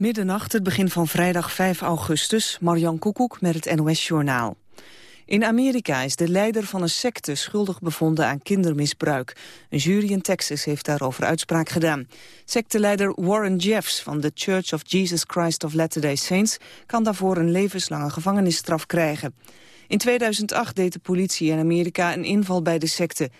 Middernacht, het begin van vrijdag 5 augustus, Marjan Koekoek met het NOS-journaal. In Amerika is de leider van een secte schuldig bevonden aan kindermisbruik. Een jury in Texas heeft daarover uitspraak gedaan. Secteleider Warren Jeffs van de Church of Jesus Christ of Latter-day Saints... kan daarvoor een levenslange gevangenisstraf krijgen. In 2008 deed de politie in Amerika een inval bij de secte.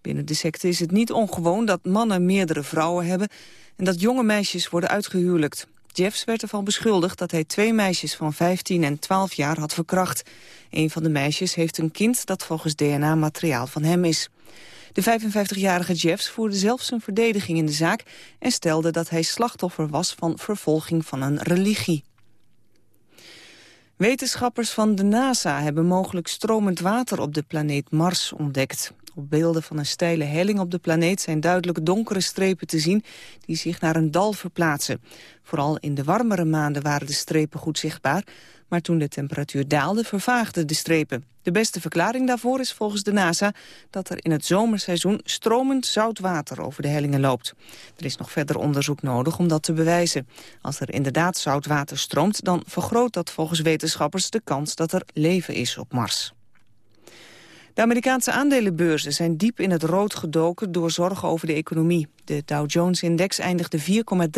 Binnen de secte is het niet ongewoon dat mannen meerdere vrouwen hebben... en dat jonge meisjes worden uitgehuwelijkt. Jeffs werd ervan beschuldigd dat hij twee meisjes van 15 en 12 jaar had verkracht. Een van de meisjes heeft een kind dat volgens DNA-materiaal van hem is. De 55-jarige Jeffs voerde zelfs zijn verdediging in de zaak... en stelde dat hij slachtoffer was van vervolging van een religie. Wetenschappers van de NASA hebben mogelijk stromend water op de planeet Mars ontdekt. Op beelden van een steile helling op de planeet zijn duidelijk donkere strepen te zien die zich naar een dal verplaatsen. Vooral in de warmere maanden waren de strepen goed zichtbaar, maar toen de temperatuur daalde vervaagden de strepen. De beste verklaring daarvoor is volgens de NASA dat er in het zomerseizoen stromend zout water over de hellingen loopt. Er is nog verder onderzoek nodig om dat te bewijzen. Als er inderdaad zout water stroomt, dan vergroot dat volgens wetenschappers de kans dat er leven is op Mars. De Amerikaanse aandelenbeurzen zijn diep in het rood gedoken door zorgen over de economie. De Dow Jones-index eindigde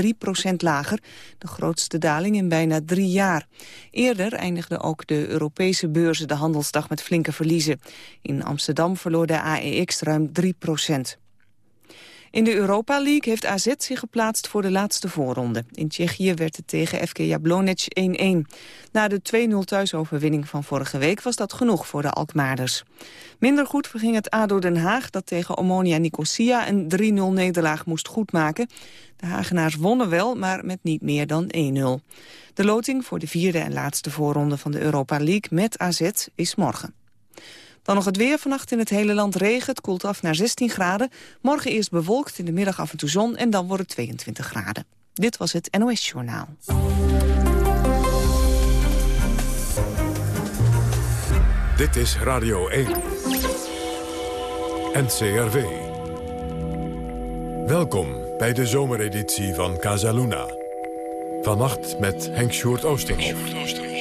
4,3 procent lager, de grootste daling in bijna drie jaar. Eerder eindigden ook de Europese beurzen de handelsdag met flinke verliezen. In Amsterdam verloor de AEX ruim 3 procent. In de Europa League heeft AZ zich geplaatst voor de laatste voorronde. In Tsjechië werd het tegen FK Jablonec 1-1. Na de 2-0 thuisoverwinning van vorige week was dat genoeg voor de Alkmaarders. Minder goed verging het ADO Den Haag dat tegen Omonia Nicosia een 3-0 nederlaag moest goedmaken. De Hagenaars wonnen wel, maar met niet meer dan 1-0. De loting voor de vierde en laatste voorronde van de Europa League met AZ is morgen. Dan nog het weer. Vannacht in het hele land regen. Het koelt af naar 16 graden. Morgen eerst bewolkt, in de middag af en toe zon en dan wordt het 22 graden. Dit was het NOS Journaal. Dit is Radio 1. NCRV. Welkom bij de zomereditie van Casaluna. Vannacht met Henk Sjoerd Oosterhoff.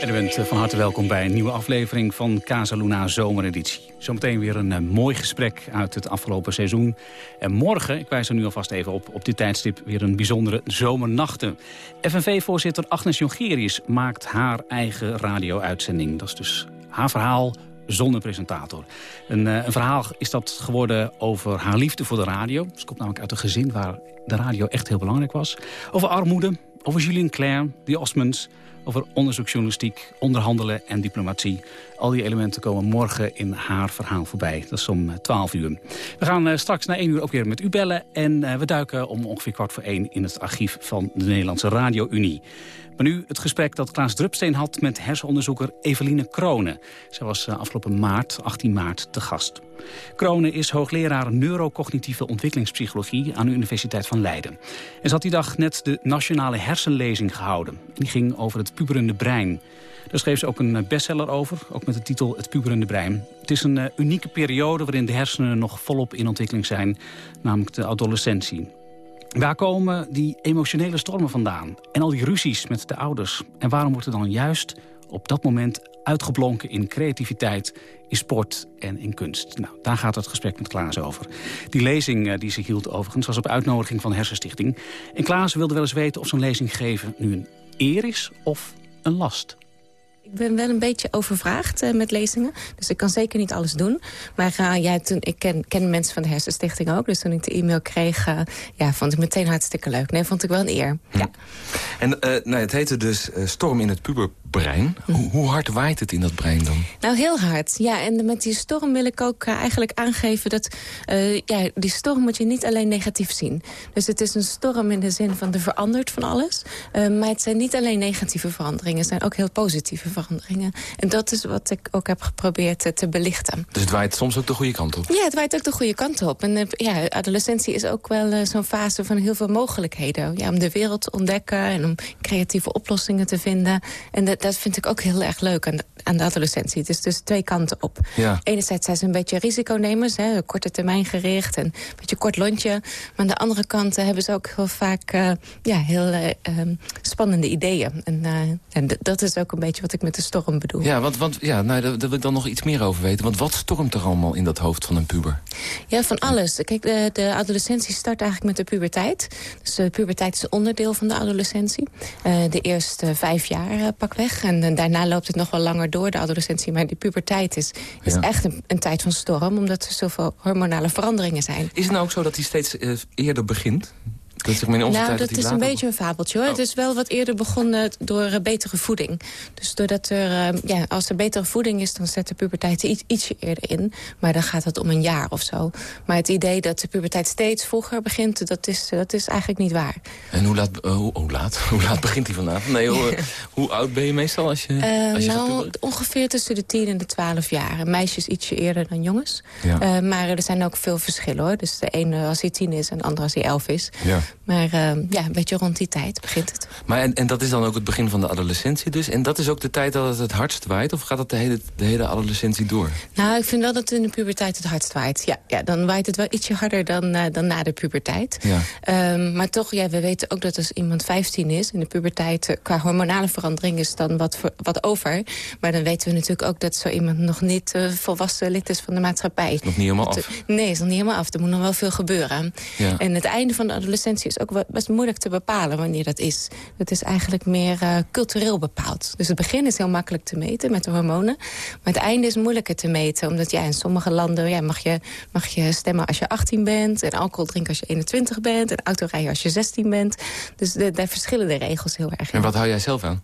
En u bent eh, van harte welkom bij een nieuwe aflevering van Casa Luna Zomereditie. Zometeen weer een uh, mooi gesprek uit het afgelopen seizoen. En morgen, ik wijs er nu alvast even op, op dit tijdstip weer een bijzondere zomernachten. FNV-voorzitter Agnes Jongerius maakt haar eigen radio-uitzending. Dat is dus haar verhaal zonder presentator. Een, uh, een, verhaal is dat geworden over haar liefde voor de radio. Ze komt namelijk uit een gezin waar de radio echt heel belangrijk was. Over armoede, over Julien Claire, die Osmonds over onderzoeksjournalistiek, onderhandelen en diplomatie. Al die elementen komen morgen in haar verhaal voorbij. Dat is om 12 eh, uur. We gaan eh, straks na 1 uur ook weer met u bellen. En eh, we duiken om ongeveer kwart voor 1 in het archief van de Nederlandse Radio-Unie. Nu het gesprek dat Klaas Drupsteen had met hersenonderzoeker Eveline Kronen. Zij was afgelopen maart, 18 maart, te gast. Kronen is hoogleraar neurocognitieve ontwikkelingspsychologie aan de Universiteit van Leiden. En ze had die dag net de nationale hersenlezing gehouden. Die ging over het puberende brein. Daar schreef ze ook een bestseller over, ook met de titel Het puberende brein. Het is een uh, unieke periode waarin de hersenen nog volop in ontwikkeling zijn, namelijk de adolescentie. Waar komen die emotionele stormen vandaan? En al die ruzies met de ouders? En waarom wordt er dan juist op dat moment uitgeblonken in creativiteit, in sport en in kunst. Nou, daar gaat het gesprek met Klaas over. Die lezing uh, die ze hield overigens was op uitnodiging van de Hersenstichting. En Klaas wilde wel eens weten of zo'n lezing geven nu een eer is of een last. Ik ben wel een beetje overvraagd uh, met lezingen. Dus ik kan zeker niet alles doen. Maar uh, ja, toen, ik ken, ken mensen van de Hersenstichting ook. Dus toen ik de e-mail kreeg, uh, ja, vond ik meteen hartstikke leuk. Nee, vond ik wel een eer. Hm. Ja. En nou, het heette dus Storm in het puberbrein. Hm. Hoe, hoe, hard waait het in dat brein dan? Nou, heel hard. Ja, en met die storm wil ik ook eigenlijk aangeven dat... ja, die storm moet je niet alleen negatief zien. Dus het is een storm in de zin van er verandert van alles. maar het zijn niet alleen negatieve veranderingen. Het zijn ook heel positieve veranderingen veranderingen. En dat is wat ik ook heb geprobeerd te, belichten. Dus het waait soms ook de goede kant op? Ja, het waait ook de goede kant op. En eh, ja, adolescentie is ook wel uh, zo'n fase van heel veel mogelijkheden. Ja, om de wereld te ontdekken en om creatieve oplossingen te vinden. En dat, dat vind ik ook heel erg leuk aan de, aan de adolescentie. Het is dus twee kanten op. Ja. Enerzijds zijn ze een beetje risiconemers, hè, korte termijn gericht... en een beetje kort lontje. Maar aan de andere kant eh, hebben ze ook heel vaak uh, ja, heel uh, um, spannende ideeën. En, en dat is ook een beetje wat ik met de storm bedoel. Ja, want, want ja, nou, daar, daar wil ik dan nog iets meer over weten. Want wat stormt er allemaal in dat hoofd van een puber? Ja, van alles. Kijk, de, de adolescentie start eigenlijk met de puberteit. Dus de puberteit is een onderdeel van de adolescentie. de eerste vijf jaar pakweg. En daarna loopt het nog wel langer door, de adolescentie. Maar de puberteit is, is ja. echt een, een, tijd van storm... omdat er zoveel hormonale veranderingen zijn. Is het nou ook zo dat hij steeds uh, eerder begint? Dat maar in onze nou, tijd dat, is een beetje een fabeltje hoor. Oh. Het is wel wat eerder begonnen door betere voeding. Dus doordat er, uh, ja, als er betere voeding is, dan zet de puberteit iets, ietsje eerder in. Maar dan gaat het om een jaar of zo. Maar het idee dat de puberteit steeds vroeger begint, dat is, dat is eigenlijk niet waar. En hoe laat, uh, hoe, hoe, laat? hoe laat begint die vanavond? Nee, hoe, hoe, oud ben je meestal als je, als je Nou, ongeveer tussen de 10 en de 12 jaar. Meisjes ietsje eerder dan jongens. Ja. maar er zijn ook veel verschillen hoor. Dus de ene als hij 10 is en de andere als hij 11 is. Ja. Maar uh, ja, een beetje rond die tijd begint het. Maar en, en dat is dan ook het begin van de adolescentie dus? En dat is ook de tijd dat het het hardst waait? Of gaat dat de hele, de hele adolescentie door? Nou, ik vind wel dat het in de puberteit het hardst waait. Ja, ja dan waait het wel ietsje harder dan, uh, dan na de puberteit. Ja. Um, maar toch, ja, we weten ook dat als iemand 15 is... in de puberteit uh, qua hormonale verandering is dan wat, voor, wat over. Maar dan weten we natuurlijk ook dat zo iemand nog niet uh, volwassen lid is van de maatschappij. Is nog niet helemaal dat, af? Nee, is nog niet helemaal af. Er moet nog wel veel gebeuren. Ja. En het einde van de adolescentie is ook best moeilijk te bepalen wanneer dat is. Het is eigenlijk meer uh, cultureel bepaald. Dus het begin is heel makkelijk te meten met de hormonen. Maar het einde is moeilijker te meten. Omdat ja, in sommige landen ja, mag, je, mag je stemmen als je 18 bent. En alcohol drinken als je 21 bent. En autorijden als je 16 bent. Dus daar verschillen de regels heel erg. En wat hou jij zelf aan?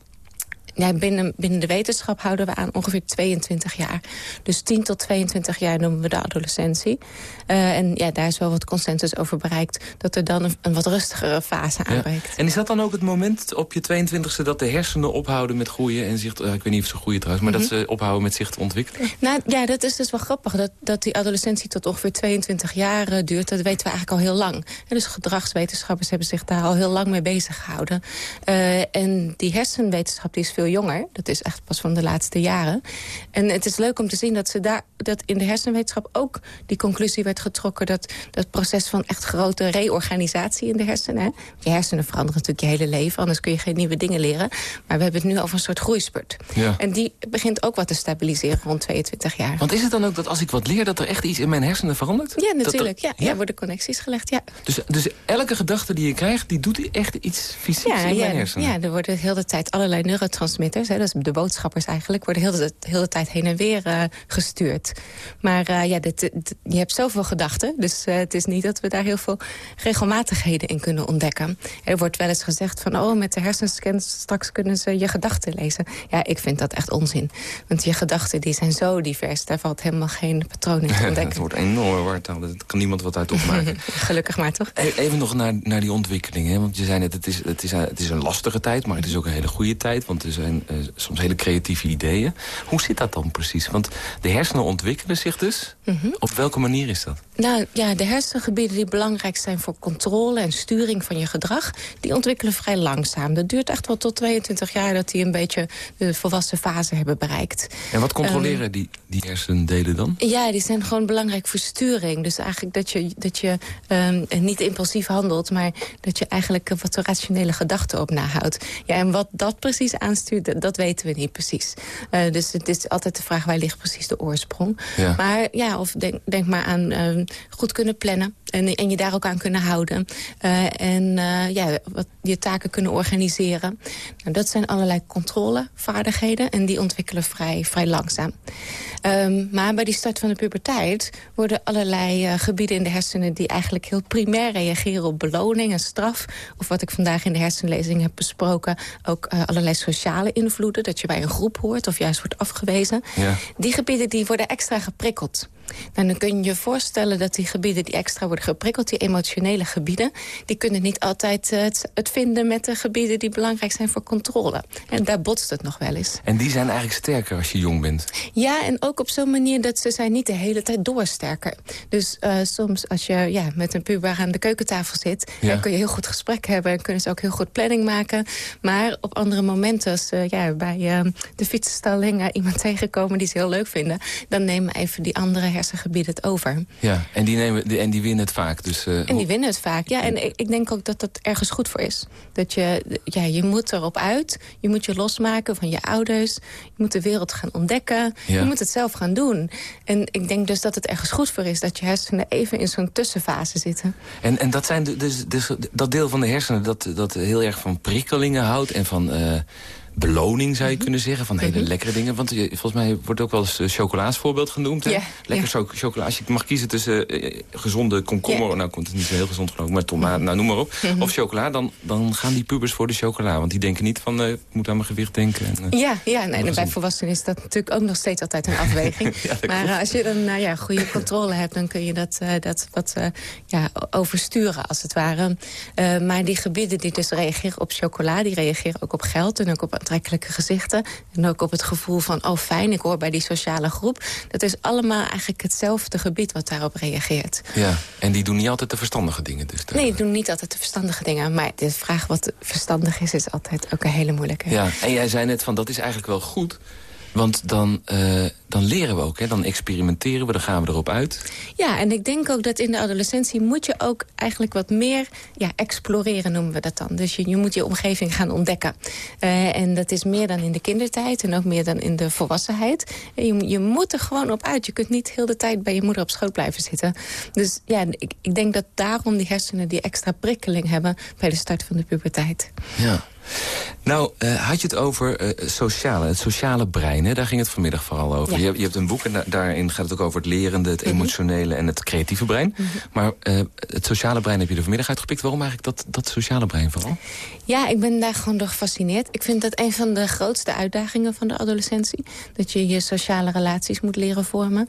Ja, binnen, binnen de wetenschap houden we aan ongeveer 22 jaar. Dus 10 tot 22 jaar noemen we de adolescentie. Uh, en ja, daar is wel wat consensus over bereikt... dat er dan een, een wat rustigere fase aanbreekt. Ja. En is dat dan ook het moment op je 22e... dat de hersenen ophouden met groeien en zich... Uh, ik weet niet of ze groeien trouwens... maar mm -hmm. dat ze ophouden met zich te ontwikkelen? Nou ja, dat is dus wel grappig. Dat, dat die adolescentie tot ongeveer 22 jaar uh, duurt... dat weten we eigenlijk al heel lang. En dus gedragswetenschappers hebben zich daar al heel lang mee bezig gehouden. en die hersenwetenschap die is veel jonger. Dat is echt pas van de laatste jaren. En het is leuk om te zien dat, ze daar, dat in de hersenwetenschap ook die conclusie werd getrokken... dat dat proces van echt grote reorganisatie in de hersenen... Hè? je hersenen veranderen natuurlijk je hele leven, anders kun je geen nieuwe dingen leren. Maar we hebben het nu over een soort groeispurt. Ja. En die begint ook wat te stabiliseren rond 22 jaar. Want is het dan ook dat als ik wat leer, dat er echt iets in mijn hersenen verandert? Ja, natuurlijk. Ja, ja? ja, worden connecties gelegd, ja. Dus, dus elke gedachte die je krijgt, die doet echt iets fysieks ja, in mijn hersenen? Ja, er worden heel de tijd allerlei neurotransmitters... Hè, dat is de boodschappers eigenlijk, worden heel de, heel de tijd heen en weer uh, gestuurd. Maar uh, ja, dit, dit, je hebt zoveel gedachten, dus uh, het is niet dat we daar heel veel regelmatigheden in kunnen ontdekken. Er wordt wel eens gezegd van, oh, met de hersenscans straks kunnen ze je gedachten lezen. Ja, ik vind dat echt onzin. Want je gedachten die zijn zo divers, daar valt helemaal geen patroon in te ontdekken. het wordt enorm wartaal, daar kan niemand wat uit opmaken. Gelukkig maar, toch? Even nog naar, naar die ontwikkeling, hè? want je zei net, het is, het, is, het is een lastige tijd, maar het is ook een hele goede tijd, want er zijn uh, soms hele creatieve ideeën. Hoe zit dat dan precies? Want de hersenen ontwikkelen zich dus. Mhm. Mm -hmm. Op welke manier is dat? Nou ja, de hersengebieden die belangrijk zijn voor controle en sturing van je gedrag... die ontwikkelen vrij langzaam. Dat duurt echt wel tot 22 jaar dat die een beetje de volwassen fase hebben bereikt. En wat controleren um, die, die hersendelen dan? Ja, die zijn gewoon belangrijk voor sturing. Dus eigenlijk dat je, dat je um, niet impulsief handelt... maar dat je eigenlijk wat rationele gedachten op nahoudt. Ja, en wat dat precies aanstuurt, dat weten we niet precies. Uh, dus het is altijd de vraag, waar ligt precies de oorsprong? Ja. Maar ja, of denk, denk maar aan uh, goed kunnen plannen. En, en je daar ook aan kunnen houden. Uh, en uh, ja, wat, je taken kunnen organiseren. Nou, dat zijn allerlei controlevaardigheden. En die ontwikkelen vrij, vrij langzaam. Um, maar bij die start van de puberteit worden allerlei uh, gebieden in de hersenen... die eigenlijk heel primair reageren op beloning en straf. Of wat ik vandaag in de hersenlezing heb besproken... ook uh, allerlei sociale invloeden. Dat je bij een groep hoort of juist wordt afgewezen. Ja. Die gebieden die worden extra geprikkeld. Nou, dan kun je je voorstellen dat die gebieden die extra worden geprikkeld. Die emotionele gebieden, die kunnen niet altijd uh, het, vinden met de gebieden die belangrijk zijn voor controle. En daar botst het nog wel eens. En die zijn eigenlijk sterker als je jong bent? Ja, en ook op zo'n manier dat ze zijn niet de hele tijd doorsterker. Dus uh, soms als je ja, met een puber aan de keukentafel zit... Ja. dan kun je heel goed gesprek hebben en kunnen ze ook heel goed planning maken. Maar op andere momenten, als uh, ja, bij de fietsenstalling iemand tegenkomen die ze heel leuk vinden... dan nemen even die andere hersengebieden het over. Ja, en die, nemen, en die winnen het vaak. Dus, en die winnen het vaak, ja. En ik, ik denk ook dat dat ergens goed voor is. Dat je, ja, je moet erop uit, je moet je losmaken van je ouders... je moet de wereld gaan ontdekken, je moet het zelf gaan doen. En ik denk dus dat het ergens goed voor is... dat je hersenen even in zo'n tussenfase zitten. En, en dat zijn dus, dus dat deel van de hersenen dat, dat heel erg van prikkelingen houdt... en van... Uh, beloning, zou je mhm. kunnen zeggen, van hele mhm. lekkere dingen. Want je, volgens mij wordt ook wel eens uh, chocola's voorbeeld genoemd. Hè? Lekker chocola. Als je mag kiezen tussen uh, gezonde komkommer... nou komt het niet zo heel gezond geloof maar tomaat, nou noem maar op. Mhm. Of chocola, dan, dan gaan die pubers voor de chocola. Want die denken niet van, uh, ik moet aan mijn gewicht denken. En, ja, ja nee, en bij volwassenen is dat natuurlijk ook nog steeds altijd een afweging. maar als je dan nou ja, goede controle hebt... dan kun je dat, dat wat ja, oversturen, als het ware. maar die gebieden die dus reageren op chocola... die reageren ook op geld en ook op aantrekkelijke gezichten. En ook op het gevoel van, oh fijn, ik hoor bij die sociale groep. Dat is allemaal eigenlijk hetzelfde gebied wat daarop reageert. Ja, en die doen niet altijd de verstandige dingen dus? Nee, die doen niet altijd de verstandige dingen. Maar de vraag wat verstandig is, is altijd ook een hele moeilijke. Ja, en jij zei net van, dat is eigenlijk wel goed... Want dan, uh, dan leren we ook, hè? dan experimenteren we, dan gaan we erop uit. Ja, en ik denk ook dat in de adolescentie moet je ook eigenlijk wat meer ja, exploreren, noemen we dat dan. Dus je, je moet je omgeving gaan ontdekken. Uh, en dat is meer dan in de kindertijd en ook meer dan in de volwassenheid. Je, je moet er gewoon op uit. Je kunt niet heel de tijd bij je moeder op schoot blijven zitten. Dus ja, ik, ik denk dat daarom die hersenen die extra prikkeling hebben bij de start van de puberteit. Ja. Nou, uh, had je het over uh, sociale, het sociale brein. Hè? Daar ging het vanmiddag vooral over. Je, je, hebt een boek en daarin gaat het ook over het lerende, het mhm. emotionele en het creatieve brein. Mhm. Maar uh, het sociale brein heb je er vanmiddag uitgepikt. Waarom eigenlijk dat, dat sociale brein vooral? Ja, ik ben daar gewoon door gefascineerd. Ik vind dat een van de grootste uitdagingen van de adolescentie. Dat je je sociale relaties moet leren vormen.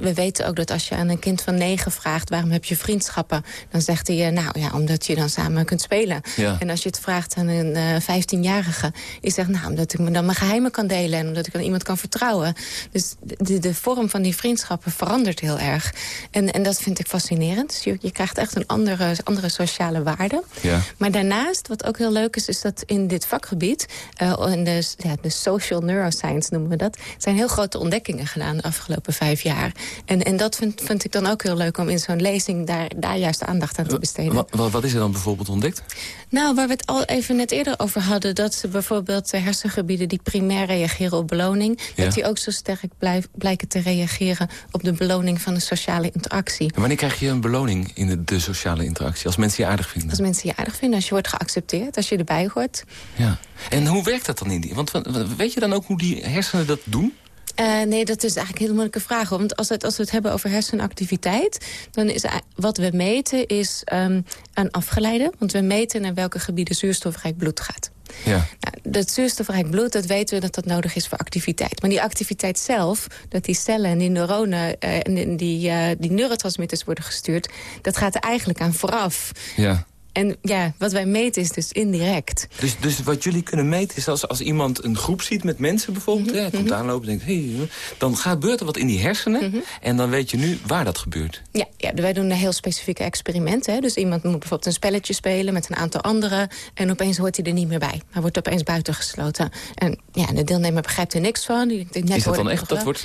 we weten ook dat als je aan een kind van negen vraagt... waarom heb je vriendschappen? Dan zegt hij, nou ja, omdat je dan samen kunt spelen. Ja. En als je het vraagt aan een uh, eh, 15-jarige. Die zegt, nou, omdat ik me dan mijn geheimen kan delen... en omdat ik aan iemand kan vertrouwen. Dus de, de vorm van die vriendschappen verandert heel erg. En, en dat vind ik fascinerend. Dus je, je krijgt echt een andere, andere sociale waarde. Ja. Maar daarnaast, wat ook heel leuk is... is dat in dit vakgebied, uh, in de, ja, de social neuroscience noemen we dat... zijn heel grote ontdekkingen gedaan de afgelopen vijf jaar. En, en dat vind, vind ik dan ook heel leuk om in zo'n lezing... daar, daar juist aandacht aan te besteden. Wat, wat is er dan bijvoorbeeld ontdekt? Nou, waar we het al even net eerder over hadden... dat ze bijvoorbeeld de hersengebieden die primair reageren op beloning... dat die ook zo sterk blijf, blijken te reageren op de beloning van de sociale interactie. En wanneer krijg je een beloning in de, de, sociale interactie? Als mensen je aardig vinden? Als mensen je aardig vinden, als je wordt geaccepteerd, als je erbij hoort. Ja. En hoe werkt dat dan in die? Want weet je dan ook hoe die hersenen dat doen? Uh, nee, dat is eigenlijk een hele moeilijke vraag. Want als, het, als we het hebben over hersenactiviteit... dan is wat we meten is um, een afgeleide. Want we meten naar welke gebieden zuurstofrijk bloed gaat. Ja. Nou, dat zuurstofrijk bloed, dat weten we dat dat nodig is voor activiteit. Maar die activiteit zelf, dat die cellen en die neuronen... Uh, en die, uh, die neurotransmitters worden gestuurd... dat gaat er eigenlijk aan vooraf. Ja. En ja, wat wij meten is dus indirect. Dus, dus wat jullie kunnen meten is als, als iemand een groep ziet met mensen bijvoorbeeld... Mm komt mhm. aanlopen en denkt, hey, dan gebeurt er wat in die hersenen... Mhm. en dan weet je nu waar dat gebeurt. Ja, ja wij doen een heel specifieke experimenten. Hè. Dus iemand moet bijvoorbeeld een spelletje spelen met een aantal anderen... en opeens hoort hij er niet meer bij. Hij wordt opeens buitengesloten. En ja, de deelnemer begrijpt er niks van. Die denkt, net is dat dan echt, dat wordt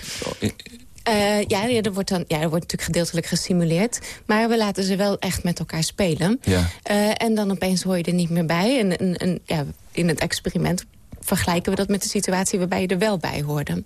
uh, ja, ja, er wordt dan, ja, er wordt natuurlijk gedeeltelijk gesimuleerd. Maar we laten ze wel echt met elkaar spelen. Ja. Uh, en dan opeens hoor je er niet meer bij. En, en, en ja, in het experiment vergelijken we dat met de situatie waarbij je er wel bij hoorde.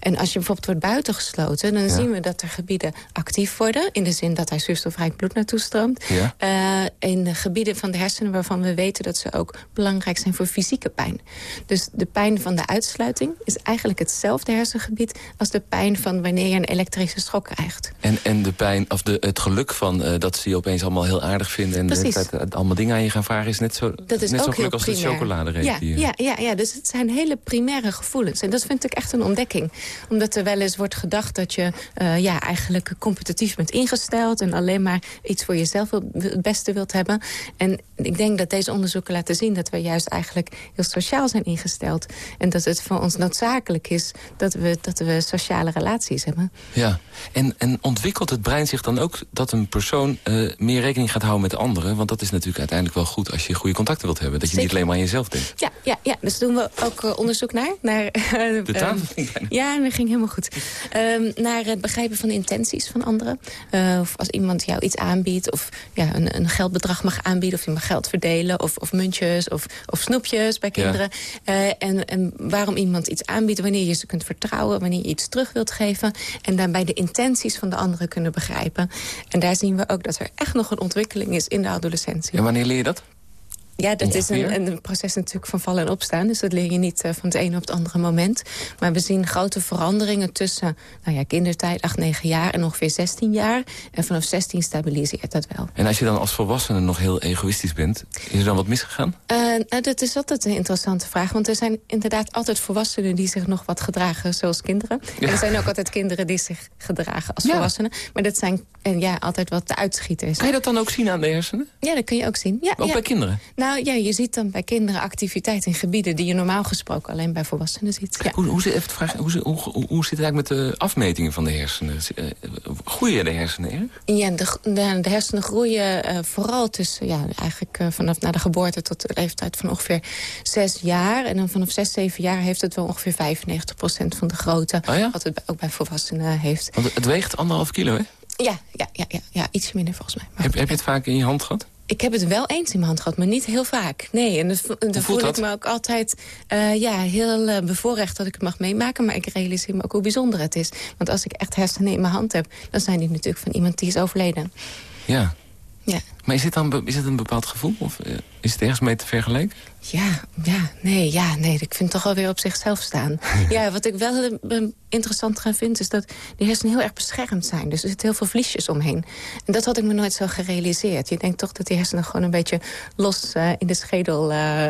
En als je bijvoorbeeld wordt buitengesloten... dan zien we dat er gebieden actief worden... in de zin dat hij zuurstofrijk bloed naartoe stroomt. Ja. Uh, in de gebieden van de hersenen waarvan we weten... dat ze ook belangrijk zijn voor fysieke pijn. Dus de pijn van de uitsluiting is eigenlijk hetzelfde hersengebied... als de pijn van wanneer je een elektrische schok krijgt. En, en de pijn, of de, het geluk van uh, dat ze je opeens allemaal heel aardig vinden... en de, allemaal dingen aan je gaan vragen... is net zo, dat is net zo geluk als de chocoladereep. Ja, ja, ja, ja, dus Dus het zijn hele primaire gevoelens. En dat vind ik echt een ontdekking. Omdat er wel eens wordt gedacht dat je uh, ja, eigenlijk competitief bent ingesteld... en alleen maar iets voor jezelf het beste wilt hebben. En ik denk dat deze onderzoeken laten zien... dat we juist eigenlijk heel sociaal zijn ingesteld. En dat het voor ons noodzakelijk is dat we, dat we sociale relaties hebben. Ja, en, en ontwikkelt het brein zich dan ook dat een persoon uh, meer rekening gaat houden met anderen? Want dat is natuurlijk uiteindelijk wel goed als je goede contacten wilt hebben. Dat je niet alleen maar aan jezelf denkt. Ja, ja, ja. dus doen we ook uh, onderzoek naar. naar uh, de tafel um, Ja, dat ging helemaal goed. Um, naar het begrijpen van de intenties van anderen. of als iemand jou iets aanbiedt of ja, een, een geldbedrag mag aanbieden... of je mag geld verdelen of, of muntjes of, of snoepjes bij kinderen. Ja. en, en waarom iemand iets aanbiedt, wanneer je ze kunt vertrouwen... wanneer je iets terug wilt geven. En daarbij de intenties van de anderen kunnen begrijpen. En daar zien we ook dat er echt nog een ontwikkeling is in de adolescentie. En wanneer leer je dat? Ja, dat is een, een, proces natuurlijk van vallen en opstaan. Dus dat leer je niet uh, van het ene op het andere moment. Maar we zien grote veranderingen tussen nou ja, kindertijd, 8, 9 jaar en ongeveer 16 jaar. En vanaf 16 stabiliseert dat wel. En als je dan als volwassene nog heel egoïstisch bent, is er dan wat misgegaan? Uh, nou, dat is altijd een interessante vraag. Want er zijn inderdaad altijd volwassenen die zich nog wat gedragen zoals kinderen. Ja. En er zijn ook altijd kinderen die zich gedragen als ja. volwassenen. Maar dat zijn en ja, altijd wat uitschieters. Kan je dat dan ook zien aan de hersenen? Ja, dat kun je ook zien. Ja, ook bij kinderen? Nou ja, je ziet dan bij kinderen activiteit in gebieden... die je normaal gesproken alleen bij volwassenen ziet. Ja. Hoe, hoe, even vraag, hoe, hoe, hoe, hoe zit het eigenlijk met de afmetingen van de hersenen? Groeien de hersenen erg? Ja, de, de, de hersenen groeien uh, vooral tussen... Ja, eigenlijk uh, vanaf na de geboorte tot de leeftijd van ongeveer zes jaar. En dan vanaf zes, zeven jaar heeft het wel ongeveer 95% van de grootte... Oh ja? wat het ook bij volwassenen heeft. Want het weegt anderhalf kilo, hè? Ja, ja, ja, ja, ja, iets minder volgens mij. Maar heb, heb je het vaak in je hand gehad? Ik heb het wel eens in mijn hand gehad, maar niet heel vaak. Nee, en dan voel ik me ook altijd uh, ja, heel uh, bevoorrecht dat ik het mag meemaken. Maar ik realiseer me ook hoe bijzonder het is. Want als ik echt hersenen in mijn hand heb... dan zijn die natuurlijk van iemand die is overleden. Ja. Ja. Maar is dit dan is het een bepaald gevoel? Of is het ergens mee te vergelijken? Ja, ja, nee, ja, nee, ik vind het toch alweer op zichzelf staan. ja, wat ik wel uh, interessant gaan vind... is dat die hersenen heel erg beschermd zijn. Dus er zitten heel veel vliesjes omheen. En dat had ik me nooit zo gerealiseerd. Je denkt toch dat die hersenen gewoon een beetje los uh, in de schedel uh,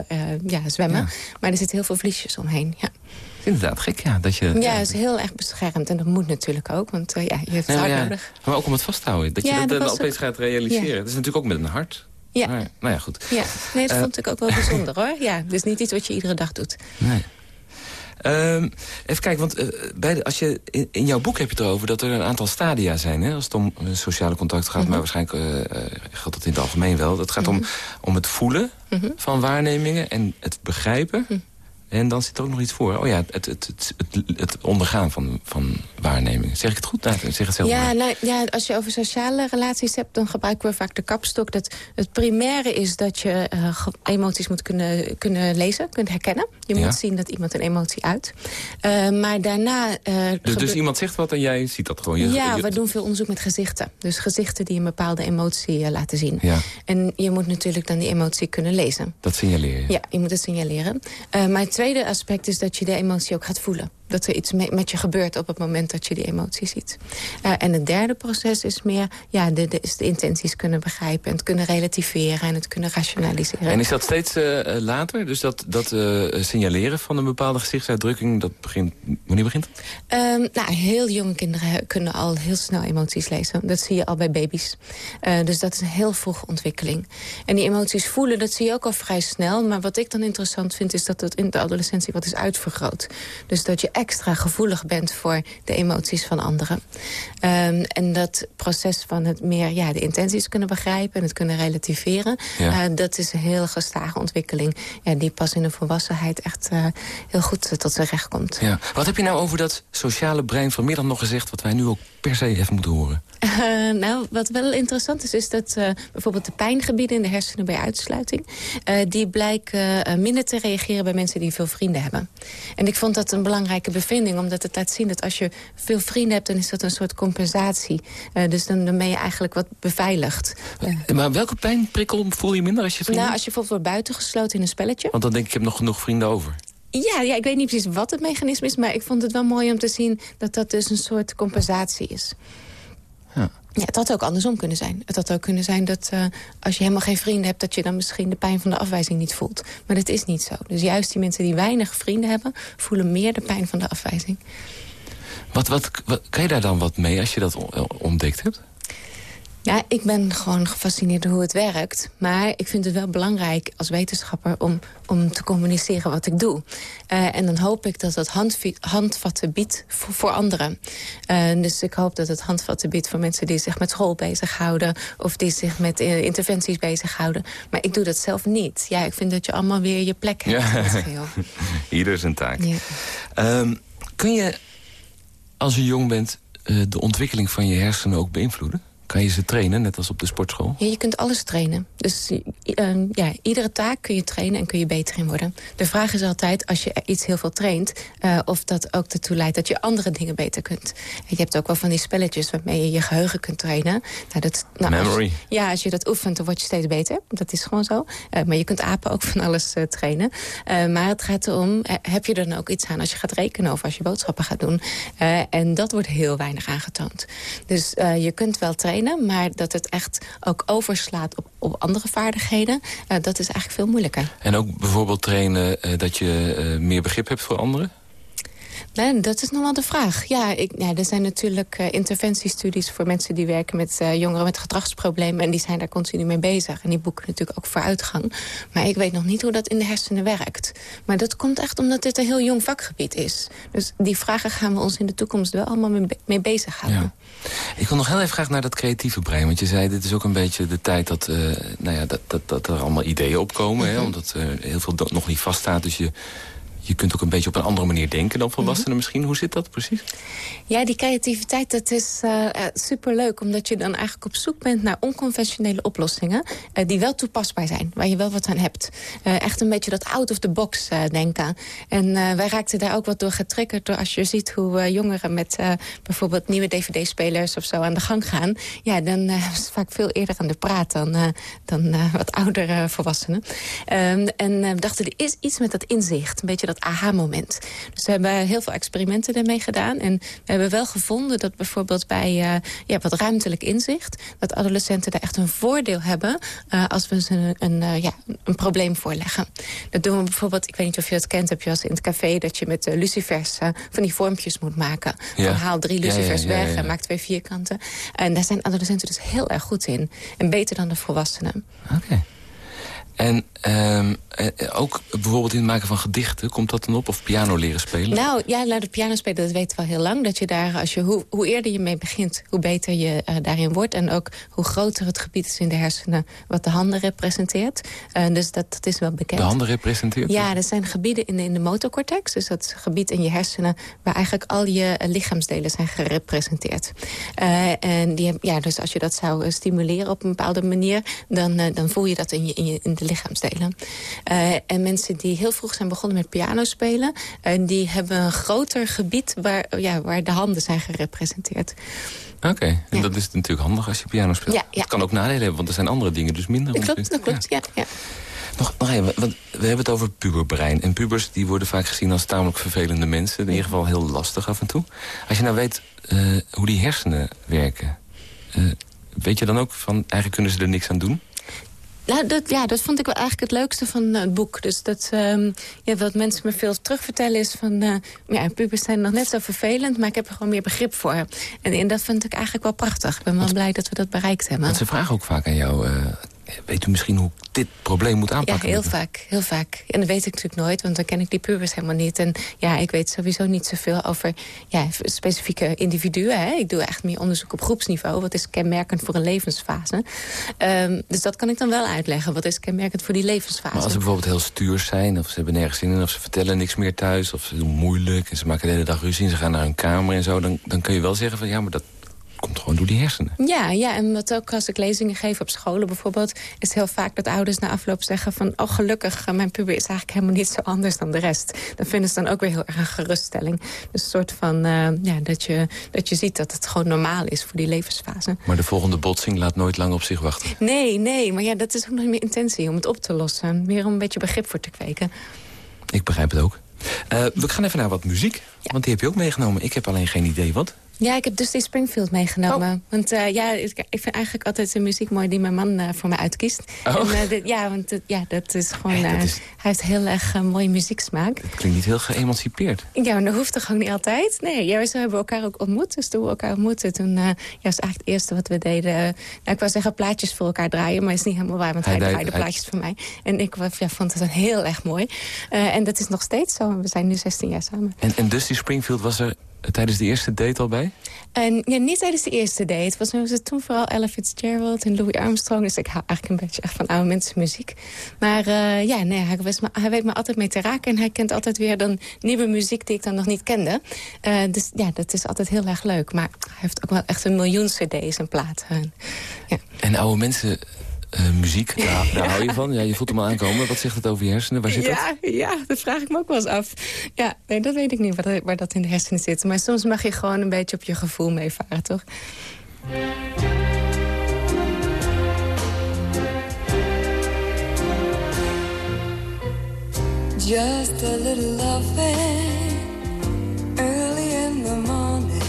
ja, zwemmen. Ja. Maar er zitten heel veel vliesjes omheen, ja. Inderdaad, gek, ja. Dat je, ja, het is heel erg beschermd. En dat moet natuurlijk ook, want uh, ja, je hebt het hard ja, nodig. Maar ook om het vast te houden. Dat je dat, dat dan opeens ook... gaat realiseren. Dat is natuurlijk ook met een hart. Ja. Maar, nou ja, goed. Ja, nee, dat uh, vond ik ook wel bijzonder, hoor. Ja, dus niet iets wat je iedere dag doet. Nee. Um, even kijken, want uh, bij de, als je, in, in, jouw boek heb je het erover dat er een aantal stadia zijn. Hè, als het om sociale contact gaat, mm -hmm. maar waarschijnlijk uh, geldt dat in het algemeen wel. Dat gaat mm -hmm. om, om het voelen mm -hmm. van waarnemingen en het begrijpen. En dan zit er ook nog iets voor. Oh ja, het, het, het, het, ondergaan van, van waarnemingen. Zeg ik het goed? Zeg het zelf ja, nou, ja, als je over sociale relaties hebt... dan gebruiken we vaak de kapstok. Dat het primaire is dat je uh, emoties moet kunnen, kunnen lezen, kunt herkennen. Je Ja. moet zien dat iemand een emotie uit. Uh, maar daarna... Uh, Dus, dus iemand zegt wat en jij ziet dat gewoon. Je, ja, je- we doen veel onderzoek met gezichten. Dus gezichten die een bepaalde emotie eh, laten zien. Ja, En je moet natuurlijk dan die emotie kunnen lezen. dat signaleer je. Ja, je moet het signaleren. Maar het tweede aspect is dat je de emotie ook gaat voelen. Dat er iets me- met je gebeurt op het moment dat je die emotie ziet. Uh, en het derde proces is meer ja, de, de, is de intenties kunnen begrijpen... en het kunnen relativeren en het kunnen rationaliseren. En is dat steeds eh, eh, later? Dus dat, dat eh, signaleren van een bepaalde gezichtsuitdrukking, dat begint, wanneer begint het? Um, nou, heel jonge kinderen kunnen al heel snel emoties lezen. Dat zie je al bij baby's. Dus dat is een heel vroege ontwikkeling. En die emoties voelen, dat zie je ook al vrij snel. Maar wat ik dan interessant vind, is dat het in de adolescentie wat is uitvergroot. Dus dat je extra gevoelig bent voor de emoties van anderen. Um, en dat proces van het meer ja, de intenties kunnen begrijpen... en het kunnen relativeren, Ja. uh, dat is een heel gestage ontwikkeling... Ja, die pas in de volwassenheid echt uh, heel goed tot zijn recht komt. Ja. Wat heb je nou over dat sociale brein vanmiddag nog gezegd... wat wij nu ook per se even moeten horen? Uh, nou, wat wel interessant is, is dat uh, bijvoorbeeld de pijngebieden in de hersenen bij uitsluiting... Uh, die blijken minder te reageren bij mensen die veel vrienden hebben. En ik vond dat een belangrijke bevinding, omdat het laat zien dat als je veel vrienden hebt... dan is dat een soort compensatie. dus dan, dan ben je eigenlijk wat beveiligd. Maar welke pijnprikkel voel je minder als je vrienden Nou, als je bijvoorbeeld wordt buitengesloten in een spelletje... Want dan denk ik, ik heb nog genoeg vrienden over. Ja, ja, ik weet niet precies wat het mechanisme is... maar ik vond het wel mooi om te zien dat dat dus een soort compensatie is. Ja. Ja, het had ook andersom kunnen zijn. Het had ook kunnen zijn dat uh, als je helemaal geen vrienden hebt... dat je dan misschien de pijn van de afwijzing niet voelt. Maar dat is niet zo. Dus juist die mensen die weinig vrienden hebben... voelen meer de pijn van de afwijzing. Wat, wat, wat kan je daar dan wat mee als je dat ontdekt hebt? Ja, ik ben gewoon gefascineerd door hoe het werkt. Maar ik vind het wel belangrijk als wetenschapper om, om te communiceren wat ik doe. Uh, en dan hoop ik dat het handvatten biedt voor, voor anderen. Uh, dus ik hoop dat het handvatten biedt voor mensen die zich met school bezighouden... of die zich met uh, interventies bezighouden. Maar ik doe dat zelf niet. Ja, ik vind dat je allemaal weer je plek hebt. Ja. Ieder zijn taak. Ja. Um, kun je, als je jong bent, de ontwikkeling van je hersenen ook beïnvloeden? Kan je ze trainen, net als op de sportschool? Ja, je kunt alles trainen. Dus uh, ja, iedere taak kun je trainen en kun je beter in worden. De vraag is altijd, als je iets heel veel traint... Uh, of dat ook ertoe leidt dat je andere dingen beter kunt. En je hebt ook wel van die spelletjes waarmee je je geheugen kunt trainen. Nou, dat, nou, Memory. Als, ja, als je dat oefent, dan word je steeds beter. Dat is gewoon zo. Uh, maar je kunt apen ook van alles trainen. maar het gaat erom, heb je er dan ook iets aan als je gaat rekenen... of als je boodschappen gaat doen. en dat wordt heel weinig aangetoond. Dus je kunt wel trainen maar dat het echt ook overslaat op, op andere vaardigheden... Uh, dat is eigenlijk veel moeilijker. En ook bijvoorbeeld trainen uh, dat je uh, meer begrip hebt voor anderen? Nee, dat is nog wel de vraag. Ja, ik, ja er zijn natuurlijk uh, interventiestudies voor mensen die werken met uh, jongeren met gedragsproblemen. En die zijn daar continu mee bezig. En die boeken natuurlijk ook vooruitgang. Maar ik weet nog niet hoe dat in de hersenen werkt. Maar dat komt echt omdat dit een heel jong vakgebied is. Dus die vragen gaan we ons in de toekomst wel allemaal mee, mee bezighouden. Ja. Ik wil nog heel even graag naar dat creatieve brein. Want je zei, dit is ook een beetje de tijd dat, uh, nou ja, dat, dat, dat er allemaal ideeën opkomen. Mm -hmm. hè, omdat heel veel nog niet vaststaat. Dus je je kunt ook een beetje op een andere manier denken dan volwassenen mhm. misschien. Hoe zit dat precies? Ja, die creativiteit, dat is uh, superleuk. Omdat je dan eigenlijk op zoek bent naar onconventionele oplossingen. Uh, die wel toepasbaar zijn, waar je wel wat aan hebt. Uh, echt een beetje dat out of the box denken. En wij raakten daar ook wat door getriggerd. Door als je ziet hoe jongeren met bijvoorbeeld nieuwe dvd-spelers of zo aan de gang gaan. Ja, dan is het vaak veel eerder aan de praat dan, dan wat oudere volwassenen. Um, en we dachten, er is iets met dat inzicht. Een beetje dat aha-moment. Dus we hebben heel veel experimenten daarmee gedaan. En we hebben wel gevonden dat bijvoorbeeld bij uh, ja, wat ruimtelijk inzicht... dat adolescenten daar echt een voordeel hebben... Uh, als we ze een, een, uh, ja, een probleem voorleggen. Dat doen we bijvoorbeeld, ik weet niet of je dat kent... heb je als in het café dat je met lucifers van die vormpjes moet maken. Ja. Van haal drie lucifers ja, weg en maak twee vierkanten. En daar zijn adolescenten dus heel erg goed in. En beter dan de volwassenen. Oké. En um, ook bijvoorbeeld in het maken van gedichten, komt dat dan op? Of piano leren spelen? Nou, ja, nou, de piano spelen, dat weten we al heel lang. Dat je daar, als je, hoe, hoe eerder je mee begint, hoe beter je uh, daarin wordt. En ook hoe groter het gebied is in de hersenen wat de handen representeert. Uh, dus dat, dat is wel bekend. De handen representeert? Ja, er zijn gebieden in de, in de motorcortex. Dus dat gebied in je hersenen waar eigenlijk al je uh, lichaamsdelen zijn gerepresenteerd. en die, ja, dus als je dat zou stimuleren op een bepaalde manier... dan, dan voel je dat in, je, in, je, in de lichaamsdelen. Uh, en mensen die heel vroeg zijn begonnen met piano spelen... Uh, die hebben een groter gebied waar, ja, waar de handen zijn gerepresenteerd. Oké, okay. en ja. dat is natuurlijk handig als je piano speelt. Ja, ja. Het kan ook nadelen hebben, want er zijn andere dingen dus minder. Dat klopt, dat klopt, ja. ja. Nog, nog even, want we hebben het over puberbrein. En pubers die worden vaak gezien als tamelijk vervelende mensen. In ieder geval heel lastig af en toe. Als je nou weet uh, hoe die hersenen werken... Uh, weet je dan ook van, eigenlijk kunnen ze er niks aan doen? Nou, dat, ja, dat vond ik wel eigenlijk het leukste van uh, het boek. Dus dat, um, ja, wat mensen me veel terugvertellen is van... Uh, ja, pubers zijn nog net zo vervelend, maar ik heb er gewoon meer begrip voor. En, en dat vind ik eigenlijk wel prachtig. Ik ben wel blij dat we dat bereikt hebben. Want ze vragen ook vaak aan jou... Uh, weet u misschien hoe dit probleem moet aanpakken? Ja, heel vaak, heel vaak. En dat weet ik natuurlijk nooit, want dan ken ik die pubers helemaal niet. En ja, ik weet sowieso niet zoveel over ja, specifieke individuen. Hè. Ik doe echt meer onderzoek op groepsniveau. Wat is kenmerkend voor een levensfase? Um, dus dat kan ik dan wel uitleggen. Wat is kenmerkend voor die levensfase? Maar als ze bijvoorbeeld heel stuur zijn, of ze hebben nergens zin in... of ze vertellen niks meer thuis, of ze doen moeilijk... en ze maken de hele dag ruzie en ze gaan naar hun kamer en zo... dan, dan kun je wel zeggen van ja, maar dat, komt gewoon door die hersenen. Ja, ja, en wat ook als ik lezingen geef op scholen bijvoorbeeld... is heel vaak dat ouders na afloop zeggen van... oh gelukkig, eh, mijn puber is eigenlijk helemaal niet zo anders dan de rest. Dat vinden ze dan ook weer heel erg een geruststelling. Dus een soort van, uh, ja, dat je, dat je ziet dat het gewoon normaal is voor die levensfase. Maar de volgende botsing laat nooit lang op zich wachten? Nee, nee, maar ja, dat is ook nog meer intentie om het op te lossen. Meer om een beetje begrip voor te kweken. Ik begrijp het ook. Uh, we gaan even naar wat muziek, ja. want die heb je ook meegenomen. Ik heb alleen geen idee wat. Ja, ik heb dus die Springfield meegenomen. Oh. Want uh, ja, ik, ik, vind eigenlijk altijd de muziek mooi die mijn man uh, voor mij uitkiest. Oh. En, uh, dit, ja, want ja, dat is gewoon... Hey, dat is... Hij heeft heel erg mooie muzieksmaak. Het klinkt niet heel geëmancipeerd. Ja, maar dat hoeft toch ook niet altijd? Nee, ja, we hebben elkaar ook ontmoet. Dus toen we elkaar ontmoetten, toen ja, was eigenlijk het eerste wat we deden... nou, ik wou zeggen plaatjes voor elkaar draaien, maar is niet helemaal waar. Want hij, hij draaide plaatjes voor mij. En ik ja, vond het heel erg mooi. en dat is nog steeds zo. We zijn nu 16 jaar samen. En, en Dusty Springfield was er tijdens de eerste date al bij? En, ja, niet tijdens de eerste date. Was, was het toen vooral Ella Fitzgerald en Louis Armstrong. Dus ik hou eigenlijk een beetje echt van oude mensenmuziek. Maar uh, ja, nee, hij, hij weet me altijd mee te raken. En hij kent altijd weer dan nieuwe muziek die ik dan nog niet kende. Uh, dus ja, dat is altijd heel erg leuk. Maar hij heeft ook wel echt een miljoen cd's en platen. Ja. En oude mensen uh, muziek, daar, daar hou je van. Ja, je voelt hem al aankomen. Wat zegt het over je hersenen? Waar zit ja, dat? Ja, dat vraag ik me ook wel eens af. Ja, nee, dat weet ik niet waar, waar dat in de hersenen zit. Maar soms mag je gewoon een beetje op je gevoel meevaren, toch? Just a little loving Early in the morning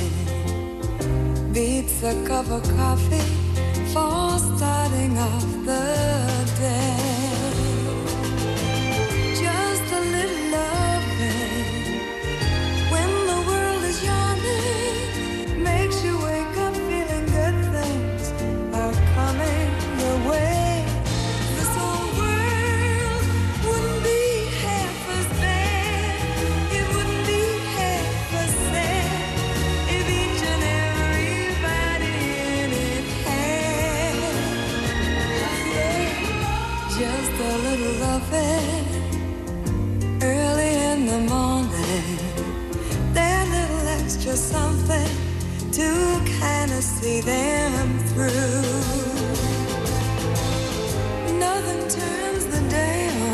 Beats a cup of coffee for starting off the day. The morning. That little extra something to kind of see them through. Nothing turns the day on,